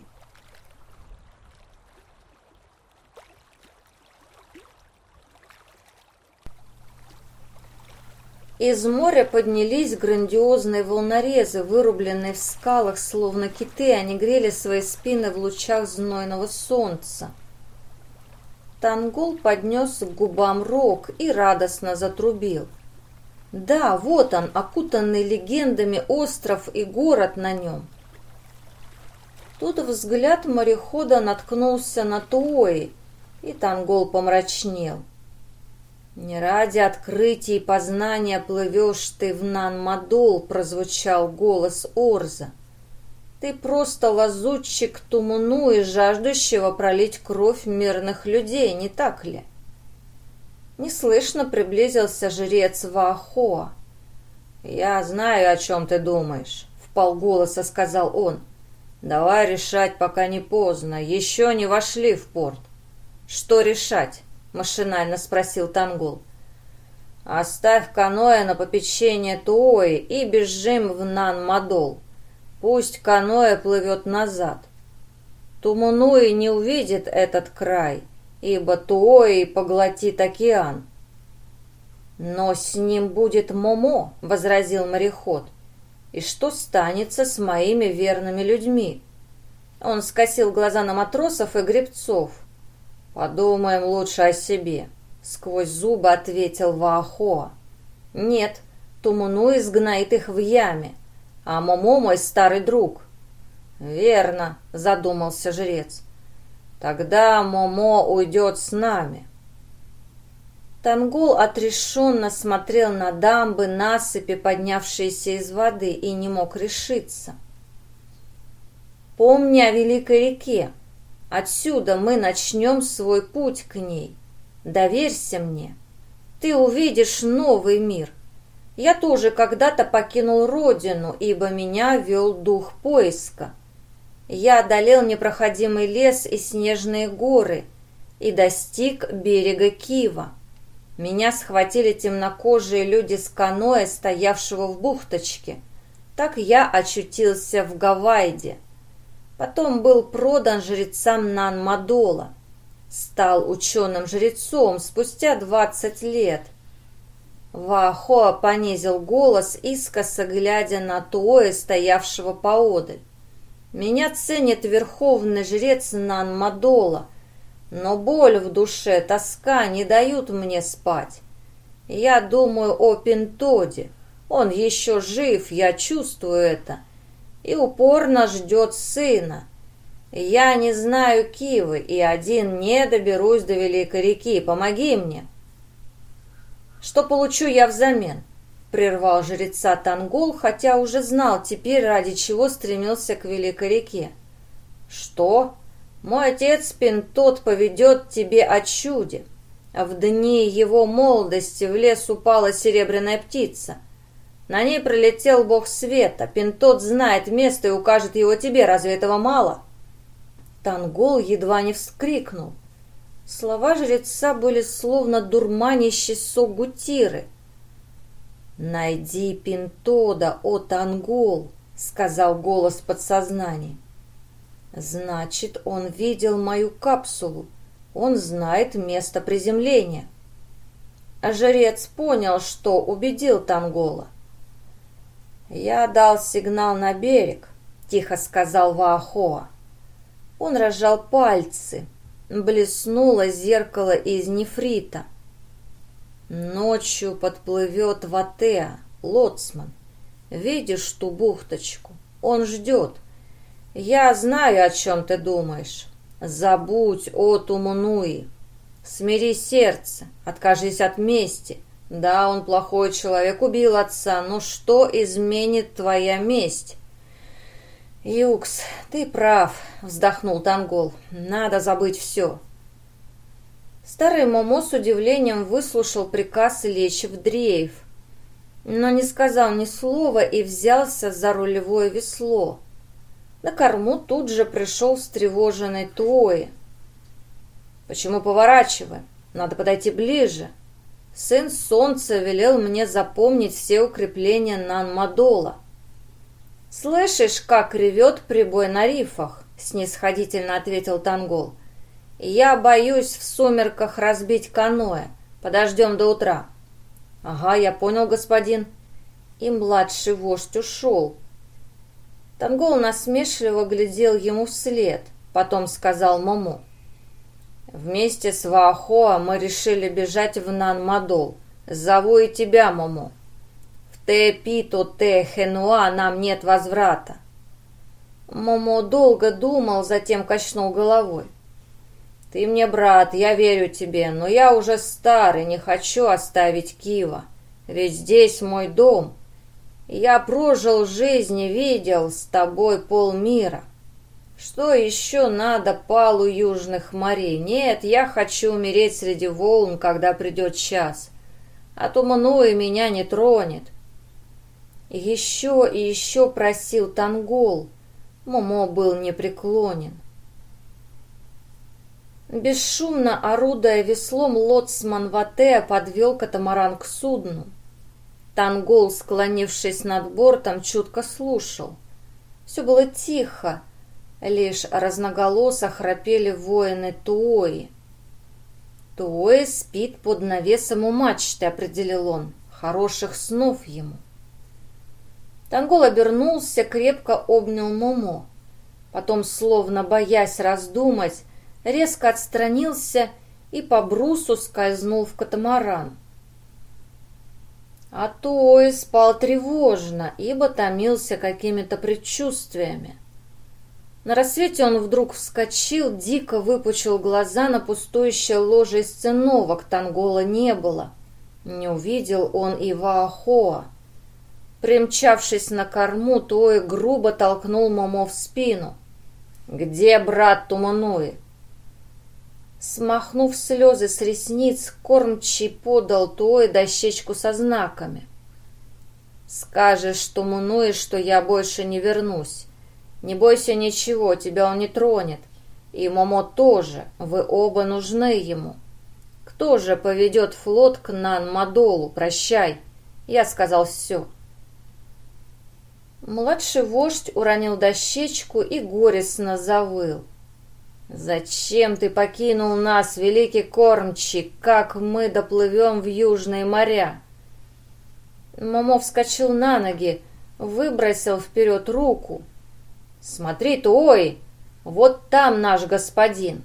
Из моря поднялись грандиозные волнорезы, вырубленные в скалах, словно киты, они грели свои спины в лучах знойного солнца. Тангол поднес к губам рог и радостно затрубил – да, вот он, окутанный легендами остров и город на нем. Тут взгляд морехода наткнулся на Туои, и Тангол помрачнел. «Не ради открытия и познания плывешь ты в Нан-Мадол», прозвучал голос Орза. «Ты просто лазутчик Тумуну и жаждущего пролить кровь мирных людей, не так ли?» Неслышно приблизился жрец Ваахоа. «Я знаю, о чем ты думаешь», — в полголоса сказал он. «Давай решать, пока не поздно. Еще не вошли в порт». «Что решать?» — машинально спросил Тангол. «Оставь каноэ на попечение Туои и бежим в Нан-Мадол. Пусть каноэ плывет назад. Тумунуи не увидит этот край, ибо Туои поглотит океан. «Но с ним будет Момо», — возразил мореход. «И что станется с моими верными людьми?» Он скосил глаза на матросов и гребцов. «Подумаем лучше о себе», — сквозь зубы ответил Ваахоа. «Нет, Тумунуи сгноит их в яме, а Момо мой старый друг. «Верно», — задумался жрец. «Тогда Момо уйдет с нами». Тангол отрешенно смотрел на дамбы, насыпи, поднявшиеся из воды, и не мог решиться. «Помни о великой реке. Отсюда мы начнем свой путь к ней. Доверься мне. Ты увидишь новый мир. Я тоже когда-то покинул родину, ибо меня вел дух поиска. Я одолел непроходимый лес и снежные горы и достиг берега Кива. Меня схватили темнокожие люди с каноэ, стоявшего в бухточке. Так я очутился в Гавайде. Потом был продан жрецам Нан-Мадола. Стал ученым-жрецом спустя двадцать лет. Ваахоа понизил голос, искоса глядя на Туоя, стоявшего поодаль. Меня ценит верховный жрец Нан-Мадола — но боль в душе, тоска не дают мне спать. Я думаю о Пентоде. Он еще жив, я чувствую это. И упорно ждет сына. Я не знаю Кивы, и один не доберусь до Великой реки. Помоги мне. Что получу я взамен? Прервал жреца Тангол, хотя уже знал теперь, ради чего стремился к Великой реке. Что? Мой отец Пентот поведет тебе о чуде. В дни его молодости в лес упала серебряная птица. На ней пролетел бог света. Пентот знает место и укажет его тебе. Разве этого мало?» Тангол едва не вскрикнул. Слова жреца были словно дурманящий сок гутиры. «Найди Пентода, о Тангол!» — сказал голос подсознания. Значит, он видел мою капсулу. Он знает место приземления. А жрец понял, что убедил Тангола. «Я дал сигнал на берег», — тихо сказал Ваахоа. Он разжал пальцы. Блеснуло зеркало из нефрита. Ночью подплывет Ватеа, лоцман. Видишь ту бухточку? Он ждет. «Я знаю, о чем ты думаешь. Забудь о Тумунуи. Смири сердце, откажись от мести. Да, он плохой человек, убил отца, но что изменит твоя месть?» «Юкс, ты прав», — вздохнул Тангол. «Надо забыть все». Старый Момо с удивлением выслушал приказ лечь в дрейф, но не сказал ни слова и взялся за рулевое весло. На корму тут же пришел встревоженный Туои. «Почему поворачиваем? Надо подойти ближе. Сын Солнца велел мне запомнить все укрепления Нанмадола». «Слышишь, как ревет прибой на рифах?» — снисходительно ответил Тангол. «Я боюсь в сумерках разбить каноэ. Подождем до утра». «Ага, я понял, господин». И младший вождь ушел, Тангол насмешливо глядел ему вслед, потом сказал Момо. «Вместе с Ваахоа мы решили бежать в Нан-Мадол. Зову и тебя, Момо. В Те-Пито, Те-Хенуа нам нет возврата». Момо долго думал, затем качнул головой. «Ты мне брат, я верю тебе, но я уже старый, не хочу оставить Кива. Ведь здесь мой дом, я прожил жизнь и видел с тобой полмира. Что еще надо палу южных морей? Нет, я хочу умереть среди волн, когда придет час. А Тумунуи меня не тронет. Еще и еще просил Тангол. Момо был непреклонен. Бесшумно орудая веслом, лоцман Ватеа подвел катамаран к судну. Тангол, склонившись над бортом, чутко слушал. Все было тихо, лишь разноголосо храпели воины Туои. Туои спит под навесом у мачты, определил он. Хороших снов ему. Тангол обернулся, крепко обнял Момо. Потом, словно боясь раздумать, резко отстранился и по брусу скользнул в катамаран. А Той спал тревожно, ибо томился какими-то предчувствиями. На рассвете он вдруг вскочил, дико выпучил глаза на пустующее ложе из циновок, Тангола не было. Не увидел он и Ваахоа. Примчавшись на корму, Той грубо толкнул Момо в спину. «Где брат Тумунуи?» Смахнув слезы с ресниц, кормчий подал Той дощечку со знаками. «Скажешь Тумунуи, что я больше не вернусь. Не бойся ничего, тебя он не тронет. И Момо тоже, вы оба нужны ему. Кто же поведет флот к Нан-Мадолу? Прощай. Я сказал все». Младший вождь уронил дощечку и горестно завыл. «Зачем ты покинул нас, великий кормчий? Как мы доплывем в южные моря?» Момо вскочил на ноги, выбросил вперед руку. «Смотри, Той, вот там наш господин!»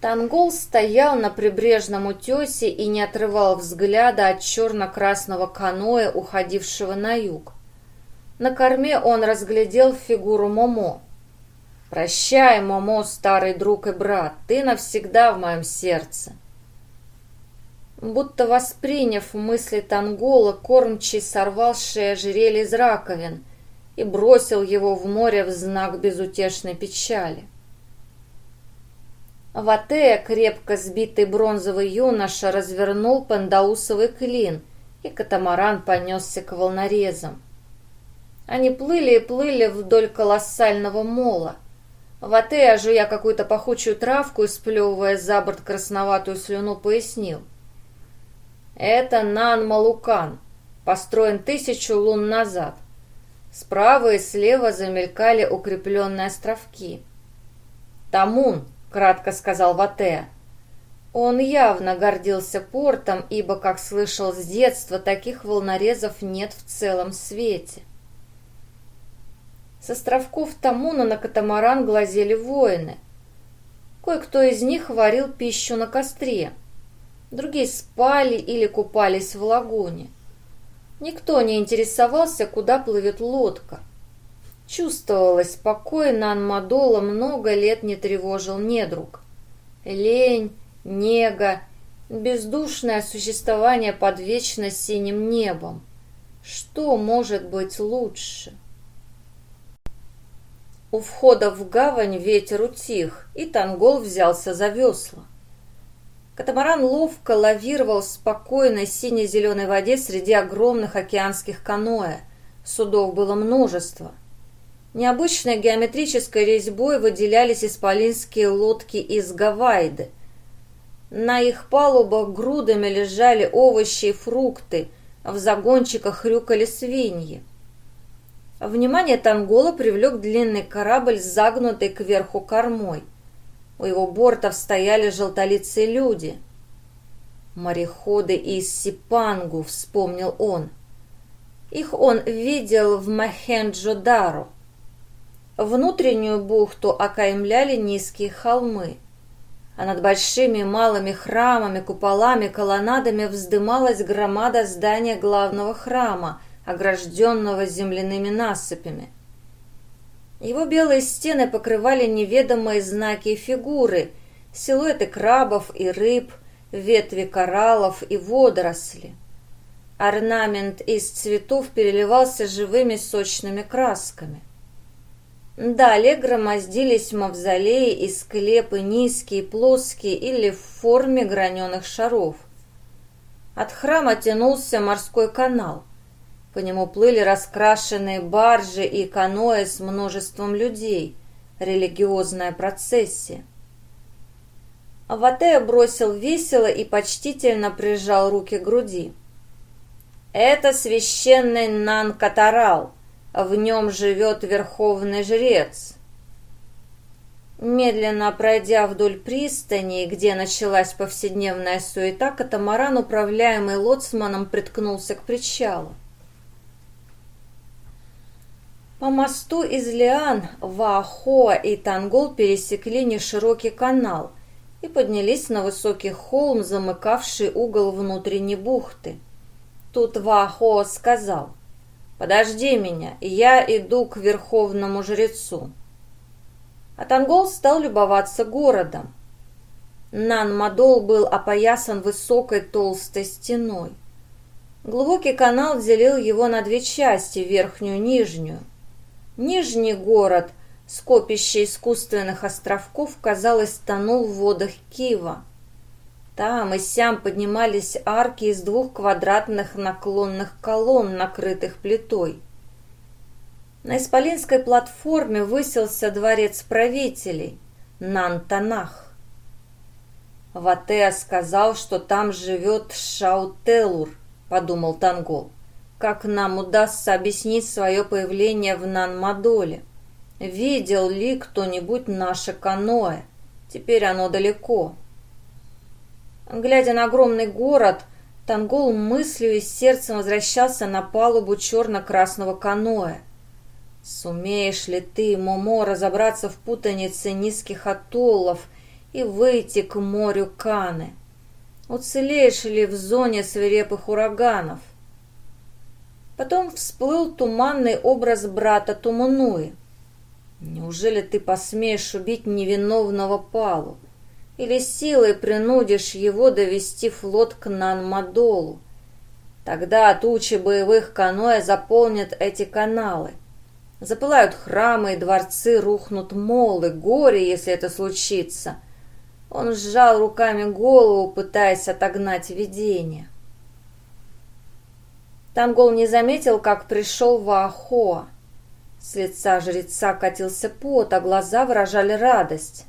Тангол стоял на прибрежном утесе и не отрывал взгляда от черно-красного каноэ, уходившего на юг. На корме он разглядел фигуру Момо. «Прощай, Момо, старый друг и брат, ты навсегда в моем сердце». Будто восприняв мысли Тангола, кормчий сорвал с шеи ожерелье из раковин и бросил его в море в знак безутешной печали. Ватея, крепко сбитый бронзовый юноша, развернул панданусовый клин, и катамаран понесся к волнорезам. Они плыли и плыли вдоль колоссального мола. Ватея, жуя какую-то пахучую травку сплевывая за борт красноватую слюну, пояснил. «Это Нан-Малукан, построен тысячу лун назад. Справа и слева замелькали укрепленные островки. Тамун, — кратко сказал Вате. Он явно гордился портом, ибо, как слышал с детства, таких волнорезов нет в целом свете. С островков Тамуна на катамаран глазели воины. Кое-кто из них варил пищу на костре. Другие спали или купались в лагуне. Никто не интересовался, куда плывет лодка. Чувствовалось, покой Нанмадола много лет не тревожил недруг. Лень, нега, бездушное существование под вечно синим небом. Что может быть лучше? У входа в гавань ветер утих, и Тангол взялся за весла. Катамаран ловко лавировал в спокойной сине-зеленой воде среди огромных океанских каноэ. Судов было множество. Необычной геометрической резьбой выделялись исполинские лодки из Гавайды. На их палубах грудами лежали овощи и фрукты, в загончиках хрюкали свиньи. Внимание Тангола привлек длинный корабль с загнутой кверху кормой. У его бортов стояли желтолицые люди. «Мореходы из Сипангу», — вспомнил он. Их он видел в Махенджо-Дару. Внутреннюю бухту окаймляли низкие холмы, а над большими малыми храмами, куполами, колоннадами вздымалась громада здания главного храма, огражденного земляными насыпями. Его белые стены покрывали неведомые знаки и фигуры, силуэты крабов и рыб, ветви кораллов и водоросли. Орнамент из цветов переливался живыми сочными красками. Далее громоздились мавзолеи и склепы низкие, плоские или в форме граненых шаров. От храма тянулся морской канал. По нему плыли раскрашенные баржи и каноэ с множеством людей, религиозная процессия. Аватея бросил весело и почтительно прижал руки к груди. «Это священный Нан-Катарал», в нем живет верховный жрец. Медленно пройдя вдоль пристани, где началась повседневная суета, катамаран, управляемый лоцманом, приткнулся к причалу. По мосту из Лиан Ваахоа и Тангол пересекли неширокий канал и поднялись на высокий холм, замыкавший угол внутренней бухты. Тут Ваахоа сказал – Подожди меня, я иду к верховному жрецу». Атангол стал любоваться городом. Нан-Мадол был опоясан высокой толстой стеной. Глубокий канал делил его на две части, верхнюю и нижнюю. Нижний город, скопище искусственных островков, казалось, тонул в водах Кива. Там и сям поднимались арки из двух квадратных наклонных колонн, накрытых плитой. На Исполинской платформе высился дворец правителей Нантанах. Ватеа сказал, что там живет Шаутелур, подумал Тангол. Как нам удастся объяснить свое появление в Нанмадоле? Видел ли кто-нибудь наше каноэ? Теперь оно далеко. Глядя на огромный город, Тангол мыслью и сердцем возвращался на палубу черно-красного каноэ. Сумеешь ли ты, Момо, разобраться в путанице низких атоллов и выйти к морю Каны? Уцелеешь ли в зоне свирепых ураганов? Потом всплыл туманный образ брата Тумануи. Неужели ты посмеешь убить невиновного Палу? или силой принудишь его довести флот к Нанмадолу. Тогда тучи боевых каноэ заполнят эти каналы. Запылают храмы и дворцы, рухнут молы, горе, если это случится. Он сжал руками голову, пытаясь отогнать видение. Тангол не заметил, как пришел Ваахоа. С лица жреца катился пот, а глаза выражали радость.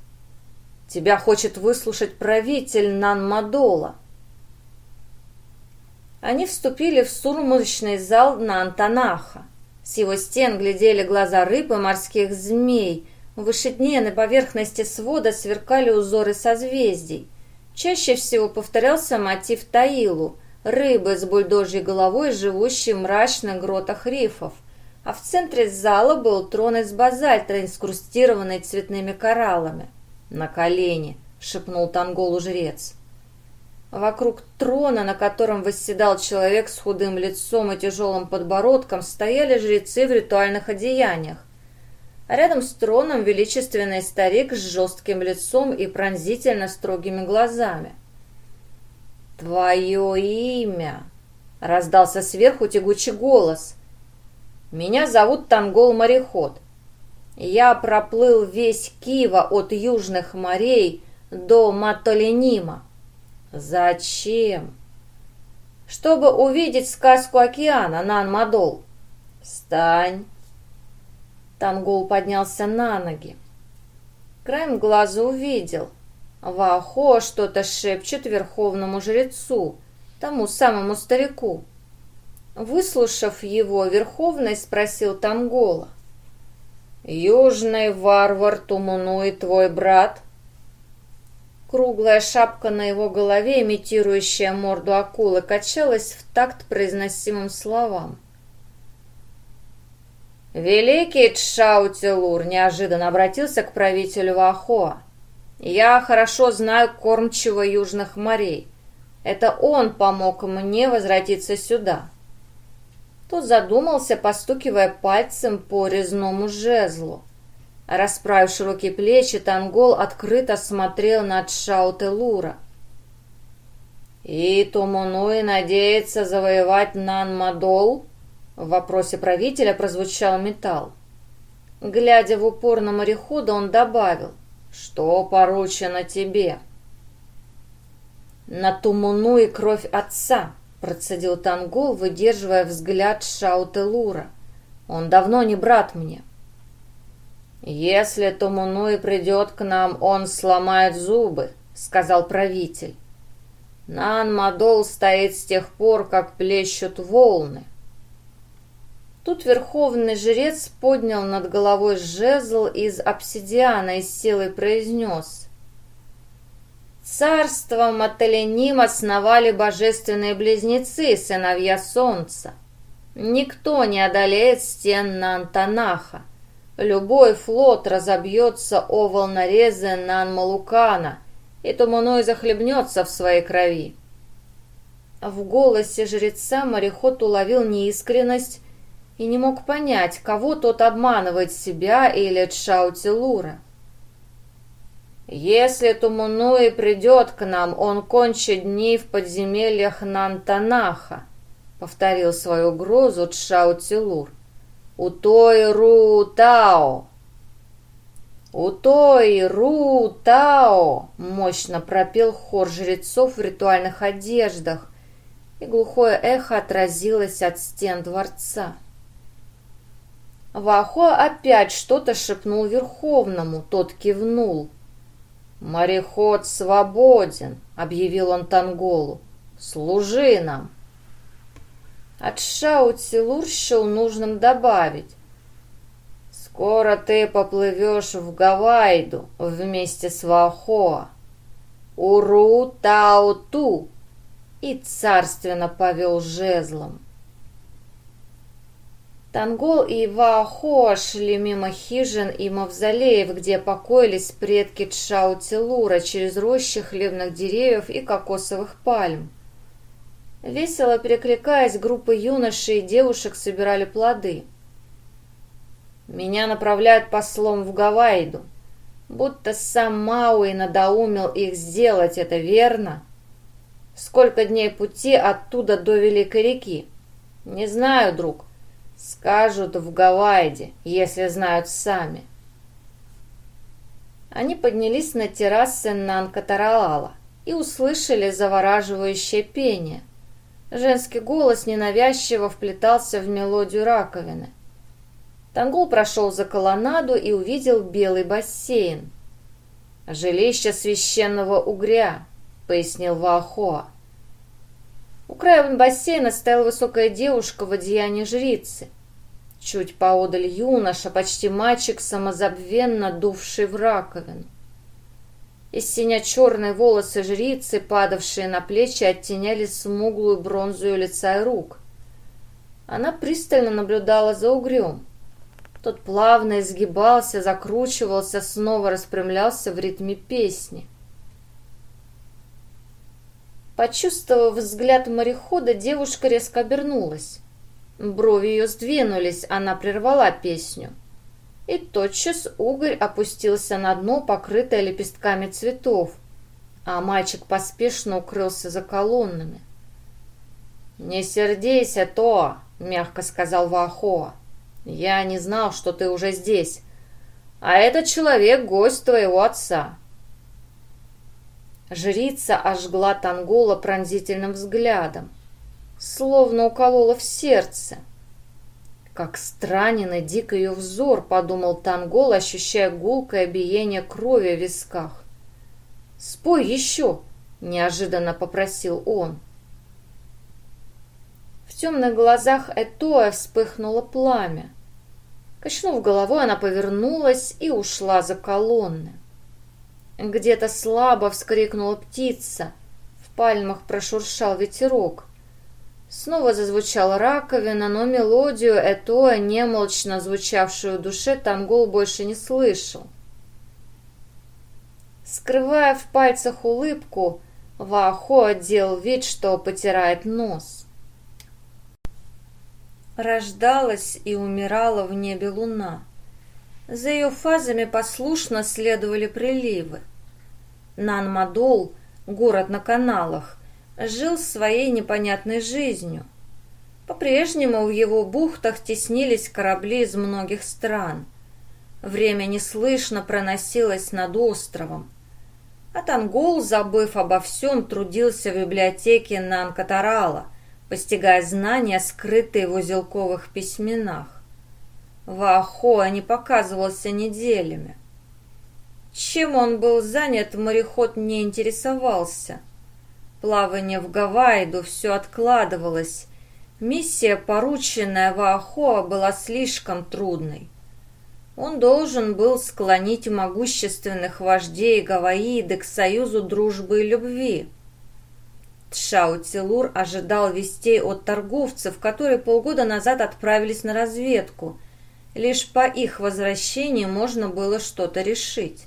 Тебя хочет выслушать правитель Нанмадола. Они вступили в сурмочный зал Нантанаха. С его стен глядели глаза рыб и морских змей. В вышедне на поверхности свода сверкали узоры созвездий. Чаще всего повторялся мотив Таилу – рыбы с бульдожьей головой, живущей в мрачных гротах рифов. А в центре зала был трон из базальта, инскрустированный цветными кораллами – «На колени!» — шепнул Танголу жрец. Вокруг трона, на котором восседал человек с худым лицом и тяжелым подбородком, стояли жрецы в ритуальных одеяниях. А рядом с троном величественный старик с жестким лицом и пронзительно строгими глазами. «Твое имя!» — раздался сверху тягучий голос. «Меня зовут Тангол-мореход. Я проплыл весь Кива от южных морей до Матоленима. Зачем? Чтобы увидеть сказку океана, Нан-Мадол. Встань. Тангул поднялся на ноги. Краем глаза увидел. Вахо что-то шепчет верховному жрецу, тому самому старику. Выслушав его, Верховный спросил Тангола. «Южный варвар Тумуну твой брат?» Круглая шапка на его голове, имитирующая морду акулы, качалась в такт произносимым словам. «Великий Тшаутилур неожиданно обратился к правителю Вахоа. Я хорошо знаю кормчего южных морей. Это он помог мне возвратиться сюда. Тот задумался, постукивая пальцем по резному жезлу. Расправив широкие плечи, Тангол открыто смотрел на Чаутелура. «И Тумунуи надеется завоевать Нан-Мадол?» В вопросе правителя прозвучал металл. Глядя в упор на морехода, он добавил, «Что поручено тебе?» «На Тумунуи кровь отца», Процедил Тангол, выдерживая взгляд Шаутелура. «Он давно не брат мне». «Если Томунуи придет к нам, он сломает зубы», — сказал правитель. Нан-Мадол стоит с тех пор, как плещут волны. Тут верховный жрец поднял над головой жезл из обсидиана и силой произнес Царство Мателеним основали божественные близнецы, сыновья солнца. Никто не одолеет стен Нантанаха. Любой флот разобьется о волнорезы Нан-Малукана, и Туманой захлебнется в своей крови. В голосе жреца мореход уловил неискренность и не мог понять, кого тот обманывает себя или Чаутилура. «Если Тумунуи придет к нам, он кончит дни в подземельях Нантанаха», — повторил свою угрозу Чаутилур. «Утой Ру Тао!» «Утой Ру Тао!» — мощно пропел хор жрецов в ритуальных одеждах, и глухое эхо отразилось от стен дворца. Вахо опять что-то шепнул Верховному, тот кивнул. «Мореход свободен», — объявил он Танголу. «Служи нам». От Шаутилур счел нужным добавить. «Скоро ты поплывешь в Гавайду вместе с Вахоа. Уру-тау-ту!» И царственно повел жезлом. Тангол и Ваахоа шли мимо хижин и мавзолеев, где покоились предки Чаутилура через рощи хлебных деревьев и кокосовых пальм. Весело перекликаясь, группы юношей и девушек собирали плоды. «Меня направляют послом в Гавайду. Будто сам Мауи надоумил их сделать это, верно? Сколько дней пути оттуда до Великой реки? Не знаю, друг». Скажут в Гавайде, если знают сами. Они поднялись на террасы Нанкатаралала и услышали завораживающее пение. Женский голос ненавязчиво вплетался в мелодию раковины. Тангул прошел за колоннаду и увидел белый бассейн. «Жилище священного угря», — пояснил Ваахоа. У края бассейна стояла высокая девушка в одеянии жрицы. Чуть поодаль юноша, почти мальчик, самозабвенно дувший в раковину. Из синя-черные волосы жрицы, падавшие на плечи, оттеняли смуглую бронзу ее лица и рук. Она пристально наблюдала за угрем. Тот плавно изгибался, закручивался, снова распрямлялся в ритме песни. Почувствовав взгляд морехода, девушка резко обернулась. Брови ее сдвинулись, она прервала песню. И тотчас угорь опустился на дно, покрытое лепестками цветов, а мальчик поспешно укрылся за колоннами. «Не сердейся, то, мягко сказал Вахоа. «Я не знал, что ты уже здесь. А этот человек — гость твоего отца. Жрица ожгла Тангола пронзительным взглядом, словно уколола в сердце. Как странен и дик ее взор, подумал Тангол, ощущая гулкое биение крови в висках. «Спой еще!» — неожиданно попросил он. В темных глазах Этоя вспыхнуло пламя. Качнув головой, она повернулась и ушла за колонны. Где-то слабо вскрикнула птица. В пальмах прошуршал ветерок. Снова зазвучала раковина, но мелодию эту немолчно звучавшую в душе, Тангол больше не слышал. Скрывая в пальцах улыбку, Ваахо делал вид, что потирает нос. Рождалась и умирала в небе луна. За ее фазами послушно следовали приливы. Нанмадол, город на каналах, жил своей непонятной жизнью. По-прежнему в его бухтах теснились корабли из многих стран. Время неслышно проносилось над островом. А Тангол, забыв обо всем, трудился в библиотеке Нанкатарала, постигая знания, скрытые в узелковых письменах. Ваахоа не показывался неделями. Чем он был занят, мореход не интересовался. Плавание в Гавайду все откладывалось. Миссия, порученная Ваахоа, была слишком трудной. Он должен был склонить могущественных вождей Гаваиды к союзу дружбы и любви. Тшаутилур ожидал вестей от торговцев, которые полгода назад отправились на разведку. Лишь по их возвращении можно было что-то решить.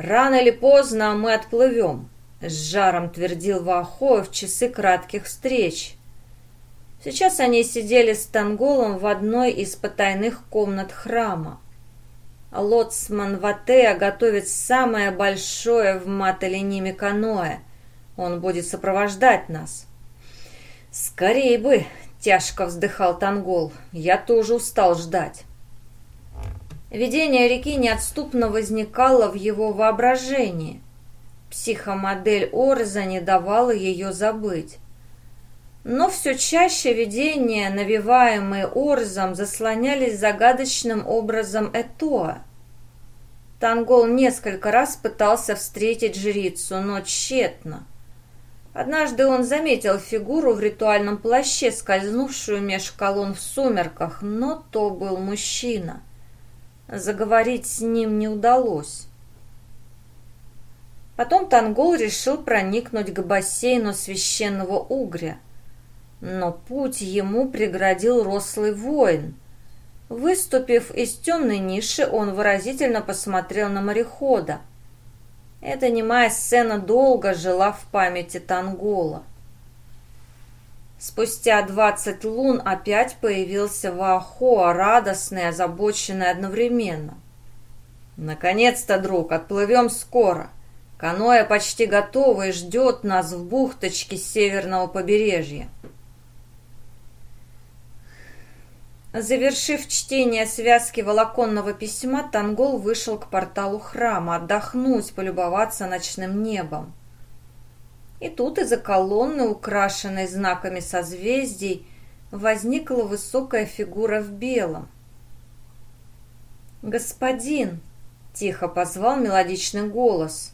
«Рано или поздно мы отплывем», — с жаром твердил Вахоев в часы кратких встреч. Сейчас они сидели с Танголом в одной из потайных комнат храма. Лоцман Ватея готовит самое большое в Маталиниме каноэ. Он будет сопровождать нас. «Скорей бы!» — тяжко вздыхал Тангол. «Я тоже устал ждать». Видение реки неотступно возникало в его воображении. Психомодель Орза не давала ее забыть. Но все чаще видения, навеваемые Орзом, заслонялись загадочным образом Этоа. Тангол несколько раз пытался встретить жрицу, но тщетно. Однажды он заметил фигуру в ритуальном плаще, скользнувшую меж колонн в сумерках, но то был мужчина. Заговорить с ним не удалось. Потом Тангол решил проникнуть к бассейну священного угря – но путь ему преградил рослый воин. Выступив из темной ниши, он выразительно посмотрел на морехода. Эта немая сцена долго жила в памяти Тангола. Спустя двадцать лун опять появился Ваахоа, радостный, озабоченный одновременно. «Наконец-то, друг, отплывем скоро. Каноэ почти готово и ждет нас в бухточке северного побережья». Завершив чтение связки волоконного письма, Тангол вышел к порталу храма, отдохнуть, полюбоваться ночным небом. И тут из-за колонны, украшенной знаками созвездий, возникла высокая фигура в белом. «Господин!» — тихо позвал мелодичный голос.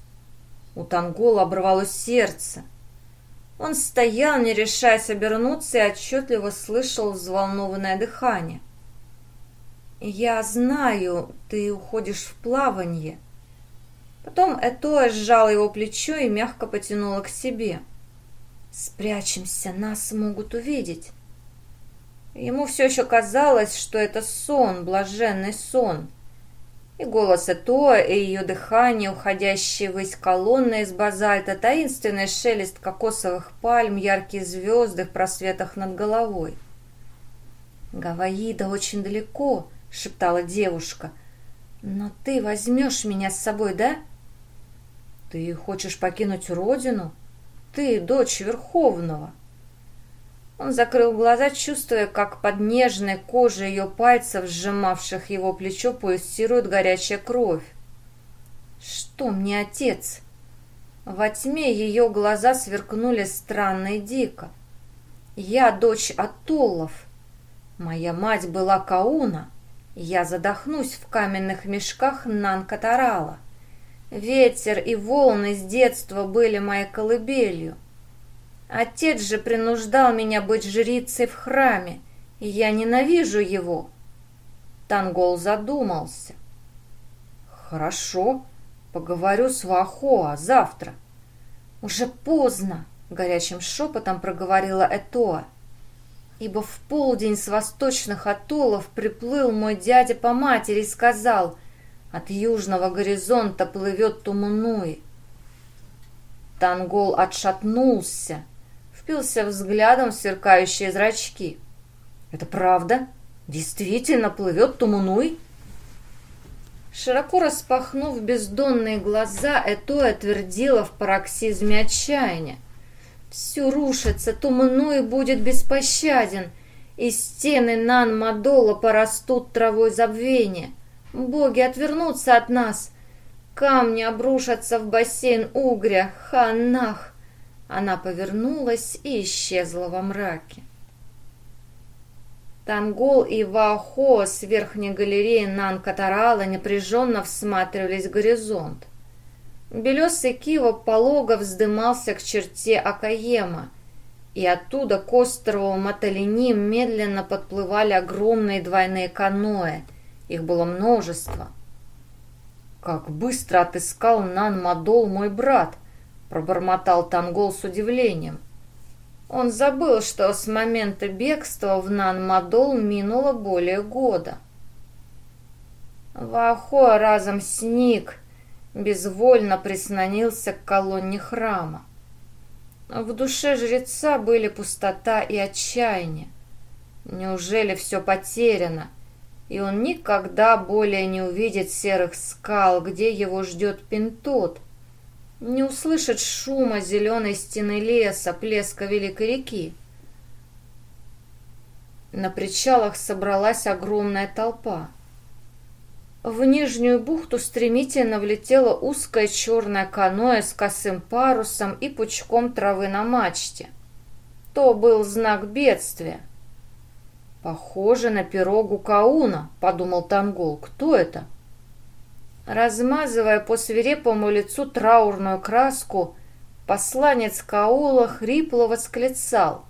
У Тангола оборвалось сердце — он стоял, не решаясь обернуться, и отчетливо слышал взволнованное дыхание. «Я знаю, ты уходишь в плавание». Потом Этоя сжала его плечо и мягко потянула к себе. «Спрячемся, нас могут увидеть». Ему все еще казалось, что это сон, блаженный сон. И голос Этоа, и ее дыхание, уходящие ввысь колонны из базальта, таинственный шелест кокосовых пальм, яркие звезды в просветах над головой. «Гаваида очень далеко», — шептала девушка. «Но ты возьмешь меня с собой, да?» «Ты хочешь покинуть родину? Ты дочь Верховного». Он закрыл глаза, чувствуя, как под нежной кожей ее пальцев, сжимавших его плечо, пульсирует горячая кровь. «Что мне отец?» Во тьме ее глаза сверкнули странно и дико. «Я дочь Атоллов. Моя мать была Кауна. Я задохнусь в каменных мешках Нанкатарала. Ветер и волны с детства были моей колыбелью. Отец же принуждал меня быть жрицей в храме, и я ненавижу его. Тангол задумался. Хорошо, поговорю с Вахоа завтра. Уже поздно, горячим шепотом проговорила Этоа. Ибо в полдень с восточных атоллов приплыл мой дядя по матери и сказал, от южного горизонта плывет Тумунуи. Тангол отшатнулся, впился взглядом в сверкающие зрачки. «Это правда? Действительно плывет Тумунуй?» Широко распахнув бездонные глаза, Это отвердила в пароксизме отчаяния. «Все рушится, Тумунуй будет беспощаден, и стены Нан-Мадола порастут травой забвения. Боги отвернутся от нас, камни обрушатся в бассейн Угря, Ханах. Она повернулась и исчезла во мраке. Тангол и Ваохо с верхней галереи Нан-Катарала напряженно всматривались в горизонт. Белесый Кива полого вздымался к черте Акаема, и оттуда к острову Маталини медленно подплывали огромные двойные каноэ. Их было множество. «Как быстро отыскал Нан-Мадол мой брат!» пробормотал Тангол с удивлением. Он забыл, что с момента бегства в Нан-Мадол минуло более года. Вахо разом сник, безвольно прислонился к колонне храма. В душе жреца были пустота и отчаяние. Неужели все потеряно, и он никогда более не увидит серых скал, где его ждет пинтот, не услышит шума зеленой стены леса, плеска великой реки? На причалах собралась огромная толпа. В нижнюю бухту стремительно влетела узкое черное каноэ с косым парусом и пучком травы на мачте. То был знак бедствия. «Похоже на пирогу Кауна», — подумал Тангол. «Кто это?» Размазывая по свирепому лицу траурную краску, посланец Каула хрипло восклицал.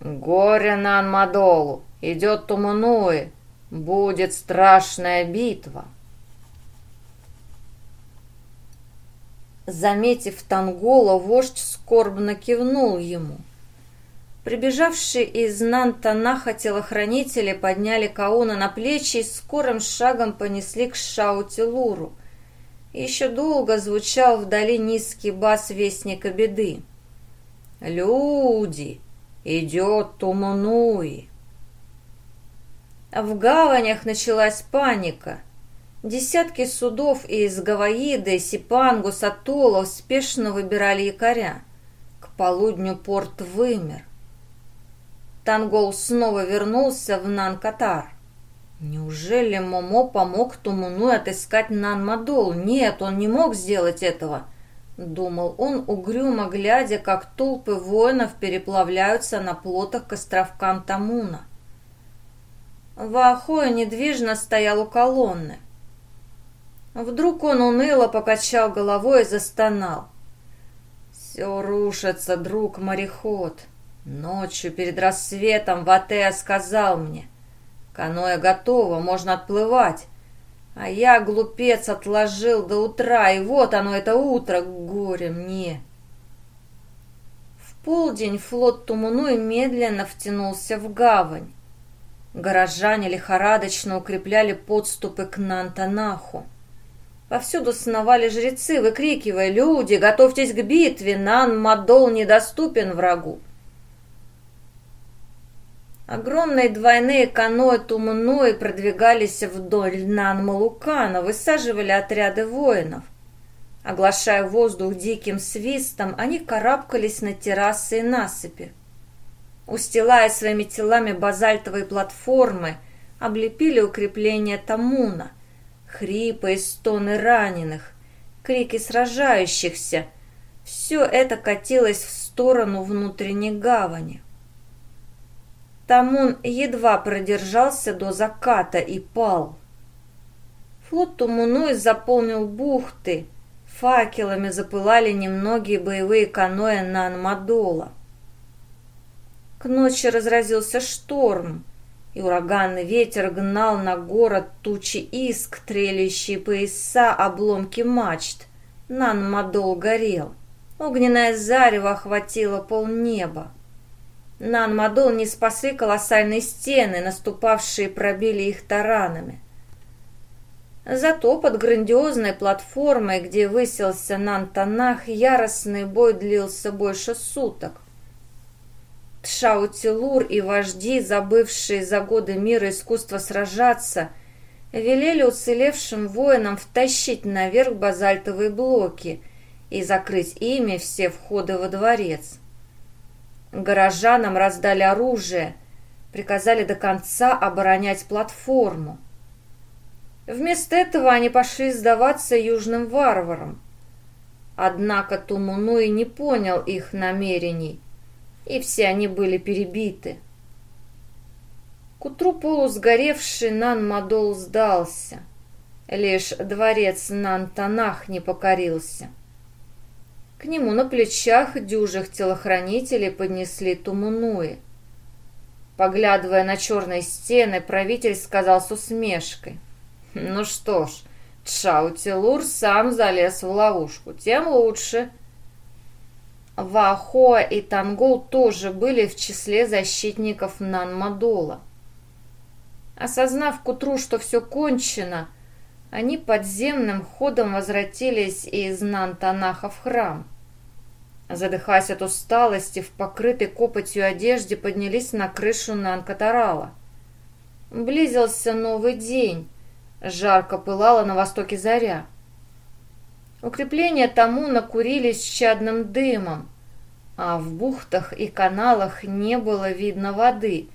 «Горе на Анмадолу! Идет Тумануи! Будет страшная битва!» Заметив Тангола, вождь скорбно кивнул ему — Прибежавшие из Нантанаха телохранители подняли Кауна на плечи и скорым шагом понесли к Шаутилуру. Еще долго звучал вдали низкий бас Вестника Беды. «Люди! Идет Тумануи!» В гаванях началась паника. Десятки судов из Гаваиды, Сипангу, с атоллов спешно выбирали якоря. К полудню порт вымер. Тангол снова вернулся в Нан-Катар. Неужели Момо помог Тумунуи отыскать Нан-Мадол? Нет, он не мог сделать этого. Думал он, угрюмо глядя, как толпы воинов переправляются на плотах к островкам Тамуна. Ваахоя недвижно стоял у колонны. Вдруг он уныло покачал головой и застонал. «Все рушится, друг мореход. Ночью перед рассветом Ватея сказал мне, «Каноэ готово, можно отплывать». А я, глупец, отложил до утра, и вот оно, это утро, горе мне. В полдень флот Тумунуй медленно втянулся в гавань. Горожане лихорадочно укрепляли подступы к Нантанаху. Повсюду сновали жрецы, выкрикивая «Люди, готовьтесь к битве! Нан-Мадол недоступен врагу!» Огромные двойные каноэ Тумуной продвигались вдоль Нан-Малукана, высаживали отряды воинов. Оглашая воздух диким свистом, они карабкались на террасы и насыпи. Устилая своими телами базальтовые платформы, облепили укрепления Тамуна, хрипы и стоны раненых, крики сражающихся. Все это катилось в сторону внутренней гавани. Тамун едва продержался до заката и пал. Флот Тумуной заполнил бухты, факелами запылали немногие боевые каноэ Нанмадола. К ночи разразился шторм, и ураганный ветер гнал на город тучи иск, трелящие пояса, обломки мачт. Нанмадол горел. Огненное зарево охватило полнеба. Нан-Мадол не спасли колоссальные стены, наступавшие пробили их таранами. Зато под грандиозной платформой, где выселся Нан-Танах, яростный бой длился больше суток. Тшаутилур и вожди, забывшие за годы мира искусство сражаться, велели уцелевшим воинам втащить наверх базальтовые блоки и закрыть ими все входы во дворец. Горожанам раздали оружие, приказали до конца оборонять платформу. Вместо этого они пошли сдаваться южным варварам. Однако Тумунуи не понял их намерений, и все они были перебиты. К утру полусгоревший Нан-Мадол сдался. Лишь дворец Нан-Танах не покорился. К нему на плечах дюжих телохранителей поднесли Тумунуи. Поглядывая на черные стены, правитель сказал с усмешкой. «Ну что ж, Чаутилур сам залез в ловушку, тем лучше». Вахоа и Тангол тоже были в числе защитников Нанмадола. Осознав к утру, что все кончено, они подземным ходом возвратились из Нантанаха в храм. Задыхаясь от усталости, в покрытой копотью одежде поднялись на крышу Нанкатарала. Близился новый день. Жарко пылала на востоке заря. Укрепления тому накурились чадным дымом, а в бухтах и каналах не было видно воды.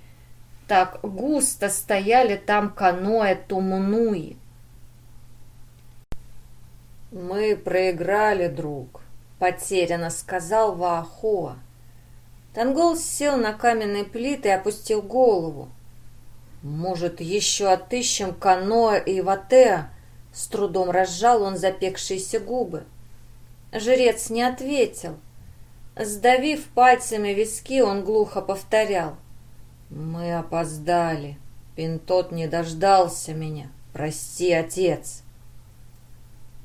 Так густо стояли там каноэ Тумунуи. «Мы проиграли, друг», — потерянно сказал Ваахоа. Тангол сел на каменные плиты и опустил голову. «Может, еще отыщем Каноэ и Ватеа?» С трудом разжал он запекшиеся губы. Жрец не ответил. Сдавив пальцами виски, он глухо повторял. «Мы опоздали. Пинтот не дождался меня. Прости, отец».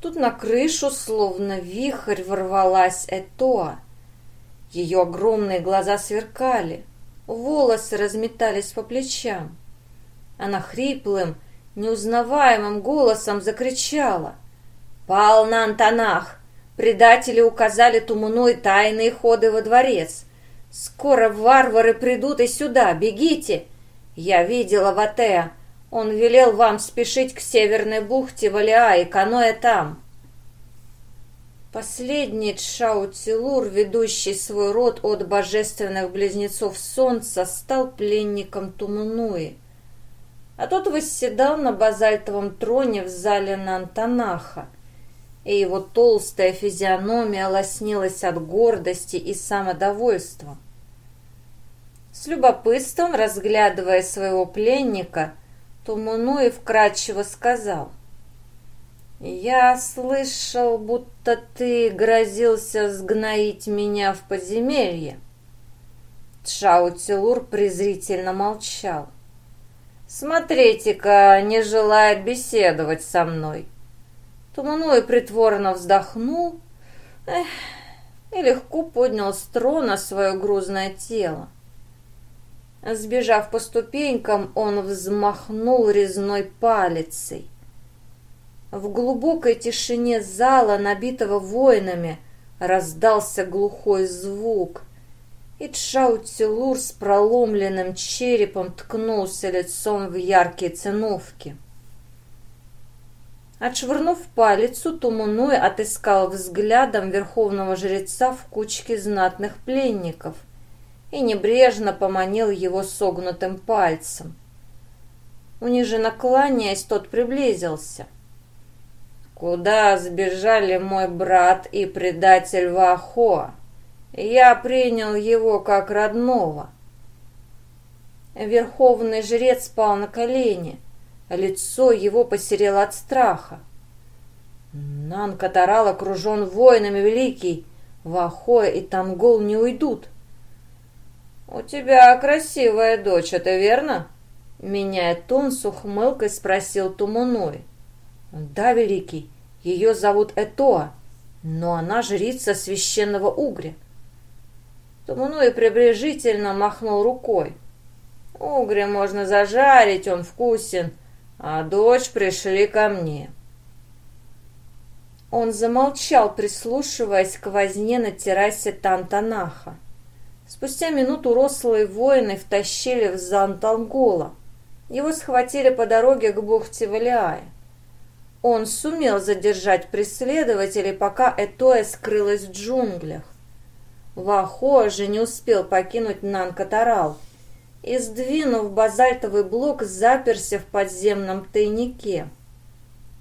Тут на крышу, словно вихрь, ворвалась Этоа. Ее огромные глаза сверкали, волосы разметались по плечам. Она хриплым, неузнаваемым голосом закричала. «Пал на Антонах! Предатели указали Тумуной тайные ходы во дворец. Скоро варвары придут и сюда, бегите! Я видела Ватеа, он велел вам спешить к северной бухте Валиа и каноэ там». Последний Тшаутилур, ведущий свой род от божественных близнецов солнца, стал пленником Тумунуи – а тот восседал на базальтовом троне в зале Нантанаха, и его толстая физиономия лоснилась от гордости и самодовольства. С любопытством, разглядывая своего пленника, Тумунуи вкратчиво сказал, «Я слышал, будто ты грозился сгноить меня в подземелье». Тшаутилур презрительно молчал. «Смотрите-ка, не желает беседовать со мной». Туманой притворно вздохнул эх, и легко поднял с трона свое грузное тело. Сбежав по ступенькам, он взмахнул резной палицей. В глубокой тишине зала, набитого воинами, раздался глухой звук, и Чжао-Тилур с проломленным черепом ткнулся лицом в яркие циновки. Отшвырнув палицу, Тумунуй отыскал взглядом верховного жреца в кучке знатных пленников и небрежно поманил его согнутым пальцем. Униженно кланяясь, тот приблизился. «Куда сбежали мой брат и предатель Вахоа?» Я принял его как родного. Верховный жрец спал на колени. Лицо его посерело от страха. Нан-Катарал окружен воинами великий. Вахоя и Тангол не уйдут. «У тебя красивая дочь, это верно?» Меняя тон, с ухмылкой спросил Тумуной. «Да, великий, ее зовут Этоа, но она жрица священного угря. Тумуной пренебрежительно махнул рукой. Угря можно зажарить, он вкусен, а дочь пришли ко мне. Он замолчал, прислушиваясь к возне на террасе Тантанаха. Спустя минуту рослые воины втащили в Зантангола. Его схватили по дороге к бухте Валиае. Он сумел задержать преследователей, пока Этоя скрылась в джунглях. Вахо же не успел покинуть Нанкатарал и, сдвинув базальтовый блок, заперся в подземном тайнике.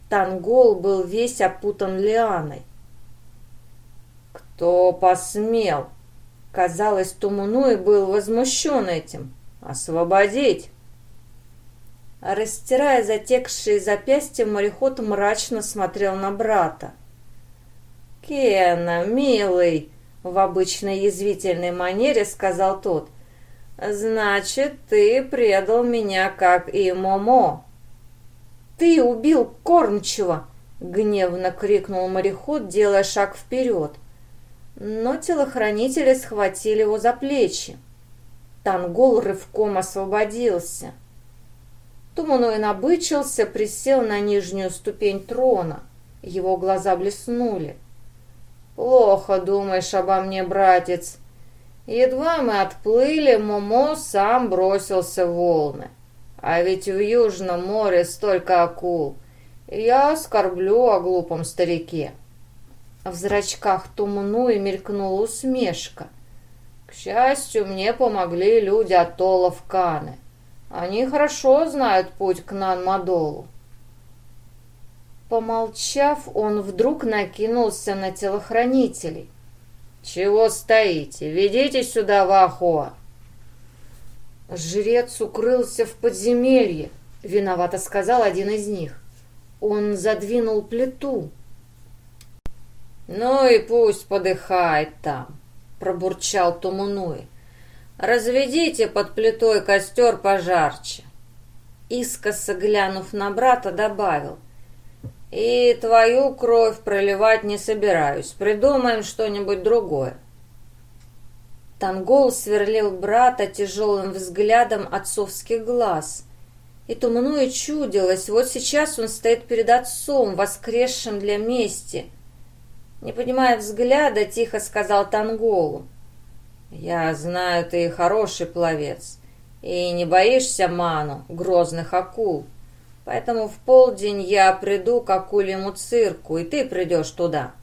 Тангол был весь опутан лианой. «Кто посмел?» Казалось, Тумунуи был возмущен этим. «Освободить!» Растирая затекшие запястья, мореход мрачно смотрел на брата. «Кена, милый!» В обычной язвительной манере сказал тот. «Значит, ты предал меня, как и Момо». «Ты убил кормчего!» — гневно крикнул мореход, делая шаг вперед. Но телохранители схватили его за плечи. Тангол рывком освободился. Тумунуи набычился, присел на нижнюю ступень трона. Его глаза блеснули. «Плохо думаешь обо мне, братец». Едва мы отплыли, Момо сам бросился в волны. А ведь в Южном море столько акул. Я скорблю о глупом старике. В зрачках Тумну и мелькнула усмешка. К счастью, мне помогли люди от Каны. Они хорошо знают путь к Нанмадолу. Помолчав, он вдруг накинулся на телохранителей. «Чего стоите? Ведите сюда Вахуа!» Жрец укрылся в подземелье, виновато сказал один из них. Он задвинул плиту. «Ну и пусть подыхает там», — пробурчал Тумунуи. «Разведите под плитой костер пожарче». Искоса глянув на брата, добавил. «И твою кровь проливать не собираюсь. Придумаем что-нибудь другое». Тангол сверлил брата тяжелым взглядом отцовских глаз. И Тумануе чудилось, вот сейчас он стоит перед отцом, воскресшим для мести. Не понимая взгляда, тихо сказал Танголу. «Я знаю, ты хороший пловец, и не боишься ману, грозных акул. Поэтому в полдень я приду к акульему цирку, и ты придешь туда».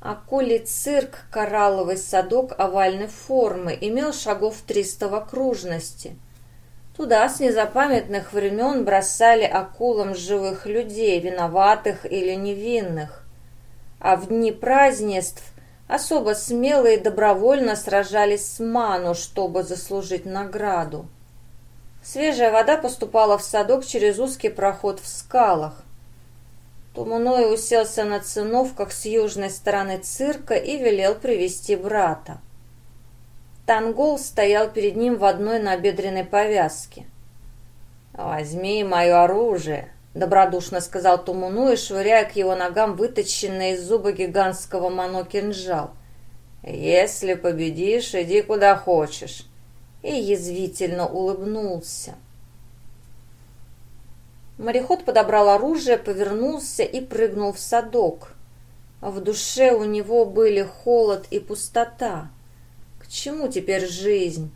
Акулий цирк, коралловый садок овальной формы, имел шагов 300 в окружности. Туда с незапамятных времен бросали акулам живых людей, виноватых или невинных. А в дни празднеств особо смелые добровольно сражались с ману, чтобы заслужить награду. Свежая вода поступала в садок через узкий проход в скалах. Тумуной уселся на циновках с южной стороны цирка и велел привести брата. Тангол стоял перед ним в одной набедренной повязке. «Возьми мое оружие», — добродушно сказал Тумуну и швыряя к его ногам выточенный из зуба гигантского мано кинжал. «Если победишь, иди куда хочешь». И язвительно улыбнулся. Мореход подобрал оружие, повернулся и прыгнул в садок. В душе у него были холод и пустота. К чему теперь жизнь?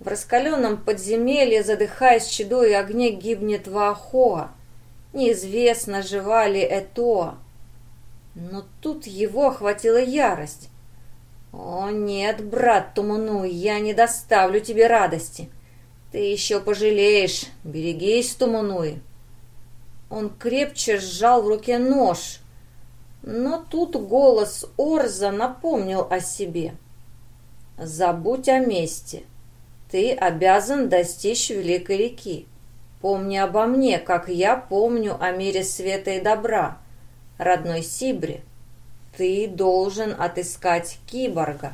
В раскаленном подземелье, задыхаясь чадой и огне, гибнет Ваахоа. Неизвестно, жива ли Этоа. Но тут его охватила ярость. «О, нет, брат Туману, я не доставлю тебе радости. Ты еще пожалеешь. Берегись, Тумануи». Он крепче сжал в руке нож. Но тут голос Орза напомнил о себе. «Забудь о месте. Ты обязан достичь Великой реки. Помни обо мне, как я помню о мире света и добра, родной Сибре. Ты должен отыскать киборга».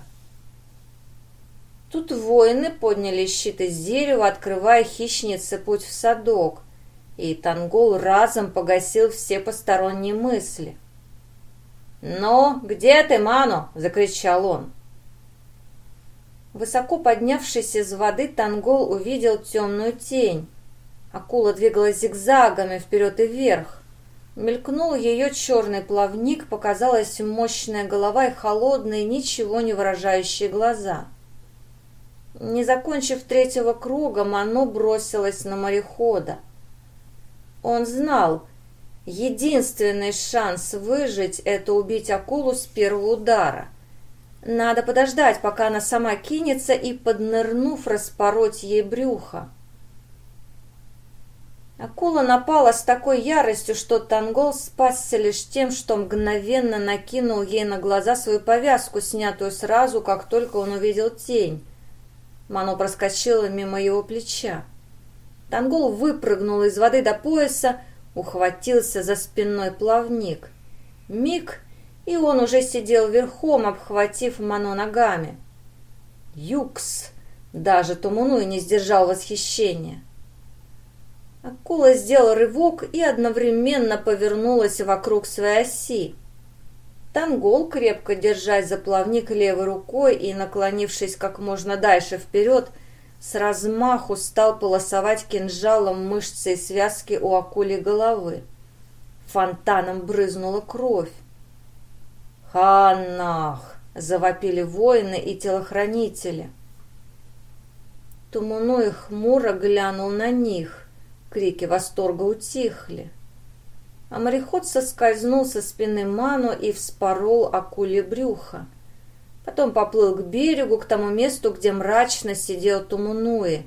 Тут воины подняли щит из дерева, открывая хищнице путь в садок, и Тангул разом погасил все посторонние мысли. «Ну, где ты, Ману?» — закричал он. Высоко поднявшись из воды, Тангол увидел темную тень. Акула двигалась зигзагами вперед и вверх. Мелькнул ее черный плавник, показалась мощная голова и холодные, ничего не выражающие глаза. Не закончив третьего круга, Мано бросилась на морехода. Он знал, единственный шанс выжить – это убить акулу с первого удара. Надо подождать, пока она сама кинется и, поднырнув, распороть ей брюхо. Акула напала с такой яростью, что Тангол спасся лишь тем, что мгновенно накинул ей на глаза свою повязку, снятую сразу, как только он увидел тень. Мано проскочила мимо его плеча. Тангол выпрыгнул из воды до пояса, ухватился за спинной плавник. Миг, и он уже сидел верхом, обхватив Мано ногами. «Юкс!» Даже Тумуну и не сдержал восхищения. Акула сделала рывок и одновременно повернулась вокруг своей оси. Тангол, крепко держась за плавник левой рукой и наклонившись как можно дальше вперед, с размаху стал полосовать кинжалом мышцы и связки у акули головы. Фонтаном брызнула кровь. «Ханах!» — завопили воины и телохранители. Тумуной хмуро глянул на них. Крики восторга утихли. А мореход соскользнул со спины Ману и вспорол акуле брюхо. Потом поплыл к берегу, к тому месту, где мрачно сидел Тумунуи.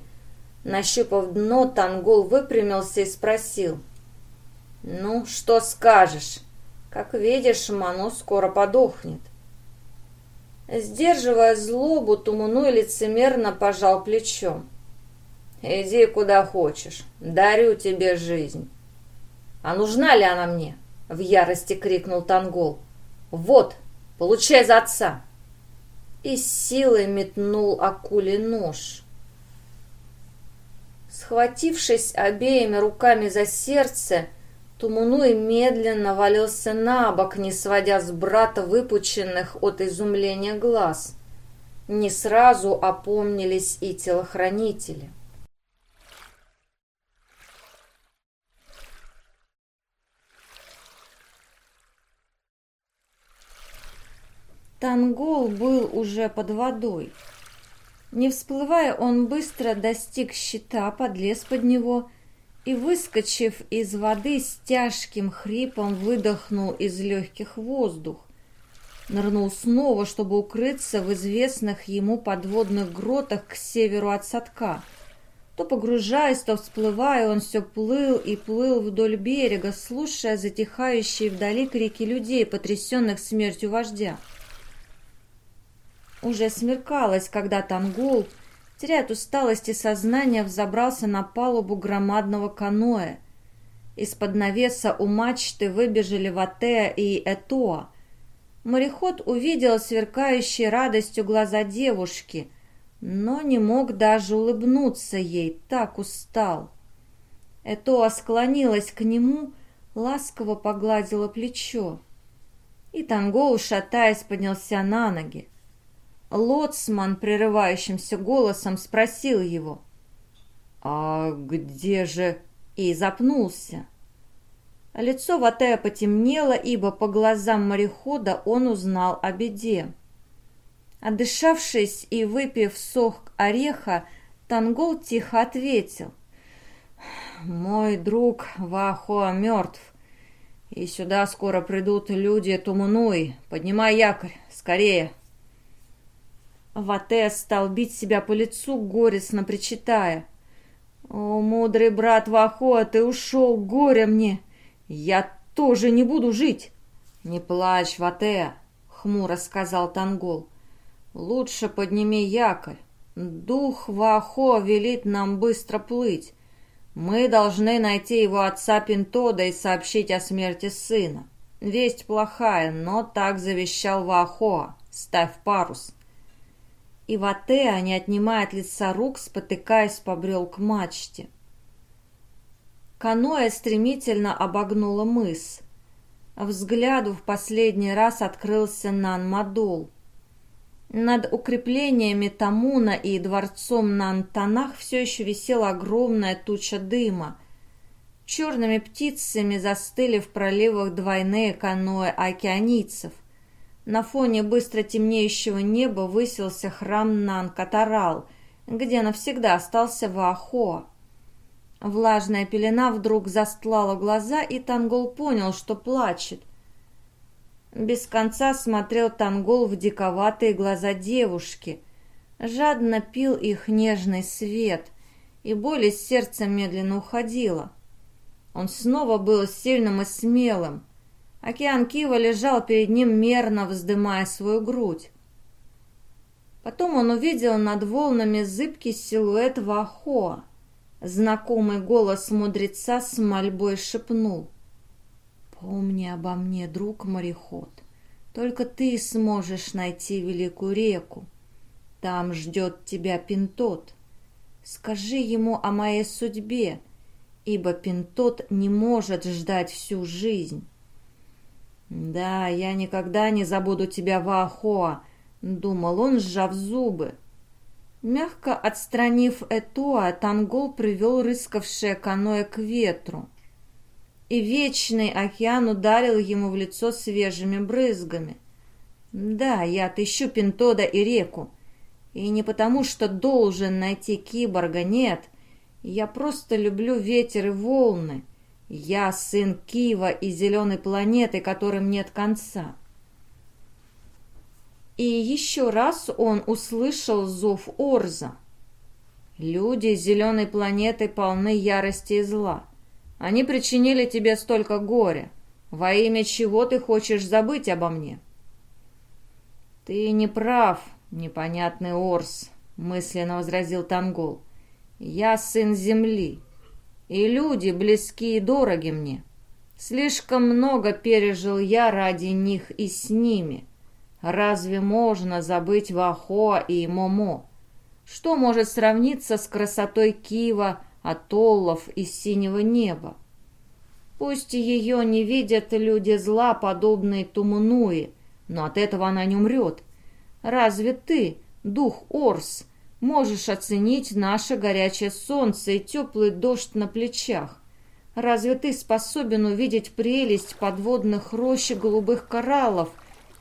Нащупав дно, Тангол выпрямился и спросил. «Ну, что скажешь? Как видишь, Ману скоро подохнет». Сдерживая злобу, Тумунуй лицемерно пожал плечом. «Иди куда хочешь, дарю тебе жизнь». «А нужна ли она мне?» — в ярости крикнул Тангол. «Вот, получай за отца!» И силой метнул акуле нож. Схватившись обеими руками за сердце, Тумунуй медленно валился на бок, не сводя с брата выпученных от изумления глаз. Не сразу опомнились и телохранители. Тангол был уже под водой. Не всплывая, он быстро достиг щита, подлез под него и, выскочив из воды, с тяжким хрипом выдохнул из легких воздух. Нырнул снова, чтобы укрыться в известных ему подводных гротах к северу от садка. То погружаясь, то всплывая, он все плыл и плыл вдоль берега, слушая затихающие вдали крики людей, потрясенных смертью вождя. Уже смеркалось, когда Тангул, теряя от усталости сознания, взобрался на палубу громадного каноэ. Из-под навеса у мачты выбежали Ватеа и Этоа. Мореход увидел сверкающие радостью глаза девушки, но не мог даже улыбнуться ей, так устал. Этоа склонилась к нему, ласково погладила плечо. И Тангол, шатаясь, поднялся на ноги. Лоцман прерывающимся голосом спросил его. «А где же...» и запнулся. Лицо Ватея потемнело, ибо по глазам морехода он узнал о беде. Отдышавшись и выпив сок ореха, Тангол тихо ответил. «Мой друг Вахоа мертв, и сюда скоро придут люди Тумунуи. Поднимай якорь, скорее!» Вате стал бить себя по лицу, горестно причитая. «О, мудрый брат Вахоа, ты ушел, горе мне! Я тоже не буду жить!» «Не плачь, Вате!» — хмуро сказал Тангол. «Лучше подними якорь. Дух Вахо велит нам быстро плыть. Мы должны найти его отца Пинтода и сообщить о смерти сына. Весть плохая, но так завещал Вахоа. Ставь парус» и Ватеа, не отнимая от лица рук, спотыкаясь, побрел к мачте. Каноэ стремительно обогнуло мыс. Взгляду в последний раз открылся Нан-Мадол. Над укреплениями Тамуна и дворцом Нан-Танах все еще висела огромная туча дыма. Черными птицами застыли в проливах двойные каноэ океаницев – на фоне быстро темнеющего неба высился храм Нан-Катарал, где навсегда остался Ваахоа. Влажная пелена вдруг застлала глаза, и Тангол понял, что плачет. Без конца смотрел Тангол в диковатые глаза девушки, жадно пил их нежный свет, и боль из сердца медленно уходила. Он снова был сильным и смелым, Океан Кива лежал перед ним мерно, вздымая свою грудь. Потом он увидел над волнами зыбкий силуэт Вахоа. Знакомый голос мудреца с мольбой шепнул. «Помни обо мне, друг-мореход. Только ты сможешь найти великую реку. Там ждет тебя Пинтот. Скажи ему о моей судьбе, ибо Пинтот не может ждать всю жизнь». «Да, я никогда не забуду тебя, Ваахоа», — думал он, сжав зубы. Мягко отстранив Этуа, Тангол привел рыскавшее каноэ к ветру. И вечный океан ударил ему в лицо свежими брызгами. Да, я отыщу Пинтода и реку. И не потому, что должен найти киборга, нет. Я просто люблю ветер и волны. Я сын Кива и зеленой планеты, которым нет конца. И еще раз он услышал зов Орза. Люди зеленой планеты полны ярости и зла. Они причинили тебе столько горя. Во имя чего ты хочешь забыть обо мне? Ты не прав, непонятный Орс, мысленно возразил Тангол. Я сын земли, и люди близки и дороги мне. Слишком много пережил я ради них и с ними. Разве можно забыть Ваахоа и Момо? Что может сравниться с красотой Кива, атоллов и синего неба? Пусть ее не видят люди зла, подобные Тумунуи, но от этого она не умрет. Разве ты, дух Орс, можешь оценить наше горячее солнце и теплый дождь на плечах? Разве ты способен увидеть прелесть подводных рощ голубых кораллов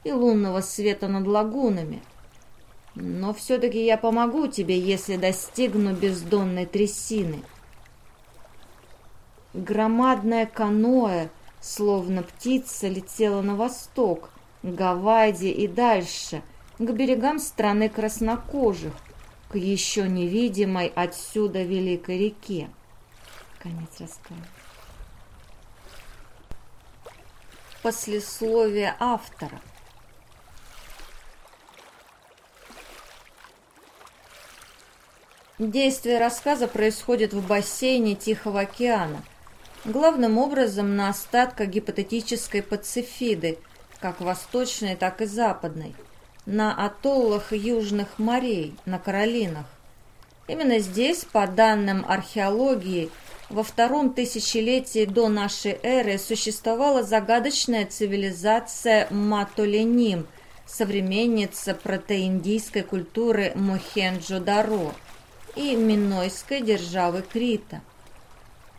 и лунного света над лагунами? Но все-таки я помогу тебе, если достигну бездонной трясины. Громадное каноэ, словно птица, летело на восток, к Гавайде и дальше, к берегам страны краснокожих, к еще невидимой отсюда великой реке. Конец рассказа. Послесловие автора. Действие рассказа происходит в бассейне Тихого океана, главным образом на остатках гипотетической Пацифиды, как восточной, так и западной, на атоллах южных морей, на Каролинах. Именно здесь, по данным археологии, во втором тысячелетии до нашей эры существовала загадочная цивилизация Матоленим, современница протоиндийской культуры Мохенджо-Даро и Минойской державы Крита.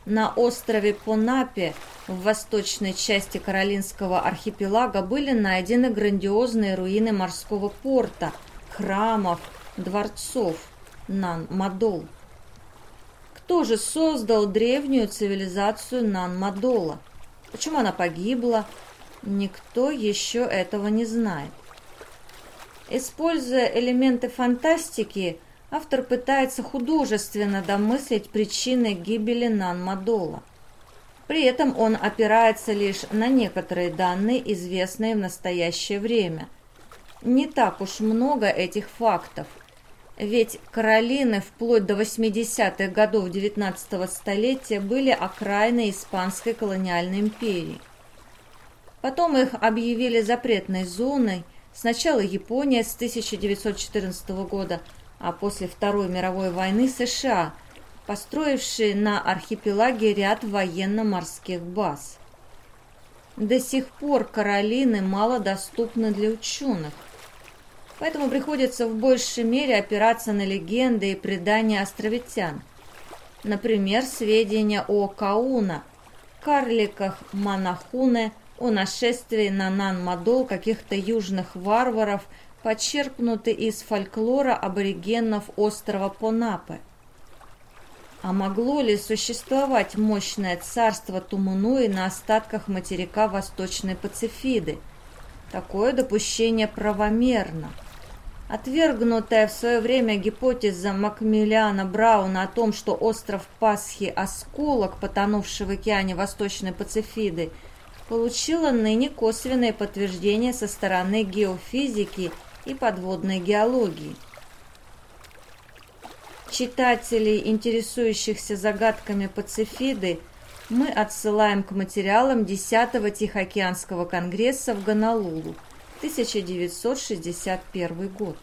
На острове Понапе в восточной части Каролинского архипелага были найдены грандиозные руины морского порта, храмов, дворцов Нан-Мадол. Кто же создал древнюю цивилизацию Нан-Мадола? Почему она погибла? Никто еще этого не знает. Используя элементы фантастики, автор пытается художественно домыслить причины гибели Нан-Мадола. При этом он опирается лишь на некоторые данные, известные в настоящее время. Не так уж много этих фактов, ведь Каролины вплоть до 80-х годов XIX столетия были окраиной Испанской колониальной империи. Потом их объявили запретной зоной, сначала Япония с 1914 года – а после Второй мировой войны США, построившие на архипелаге ряд военно-морских баз. До сих пор Каролины мало доступны для ученых, поэтому приходится в большей мере опираться на легенды и предания островитян. Например, сведения о Кауна, карликах Манахуне, о нашествии на Нан-Мадол каких-то южных варваров – почерпнуты из фольклора аборигенов острова Понапе. А могло ли существовать мощное царство Тумунуи на остатках материка Восточной Пацифиды? Такое допущение правомерно. Отвергнутая в свое время гипотеза Макмиллиана Брауна о том, что остров Пасхи – осколок, потонувший в океане Восточной Пацифиды, получила ныне косвенное подтверждение со стороны геофизики – и подводной геологии. Читателей, интересующихся загадками Пацифиды, мы отсылаем к материалам 10-го Тихоокеанского конгресса в Гонолулу, 1961 год.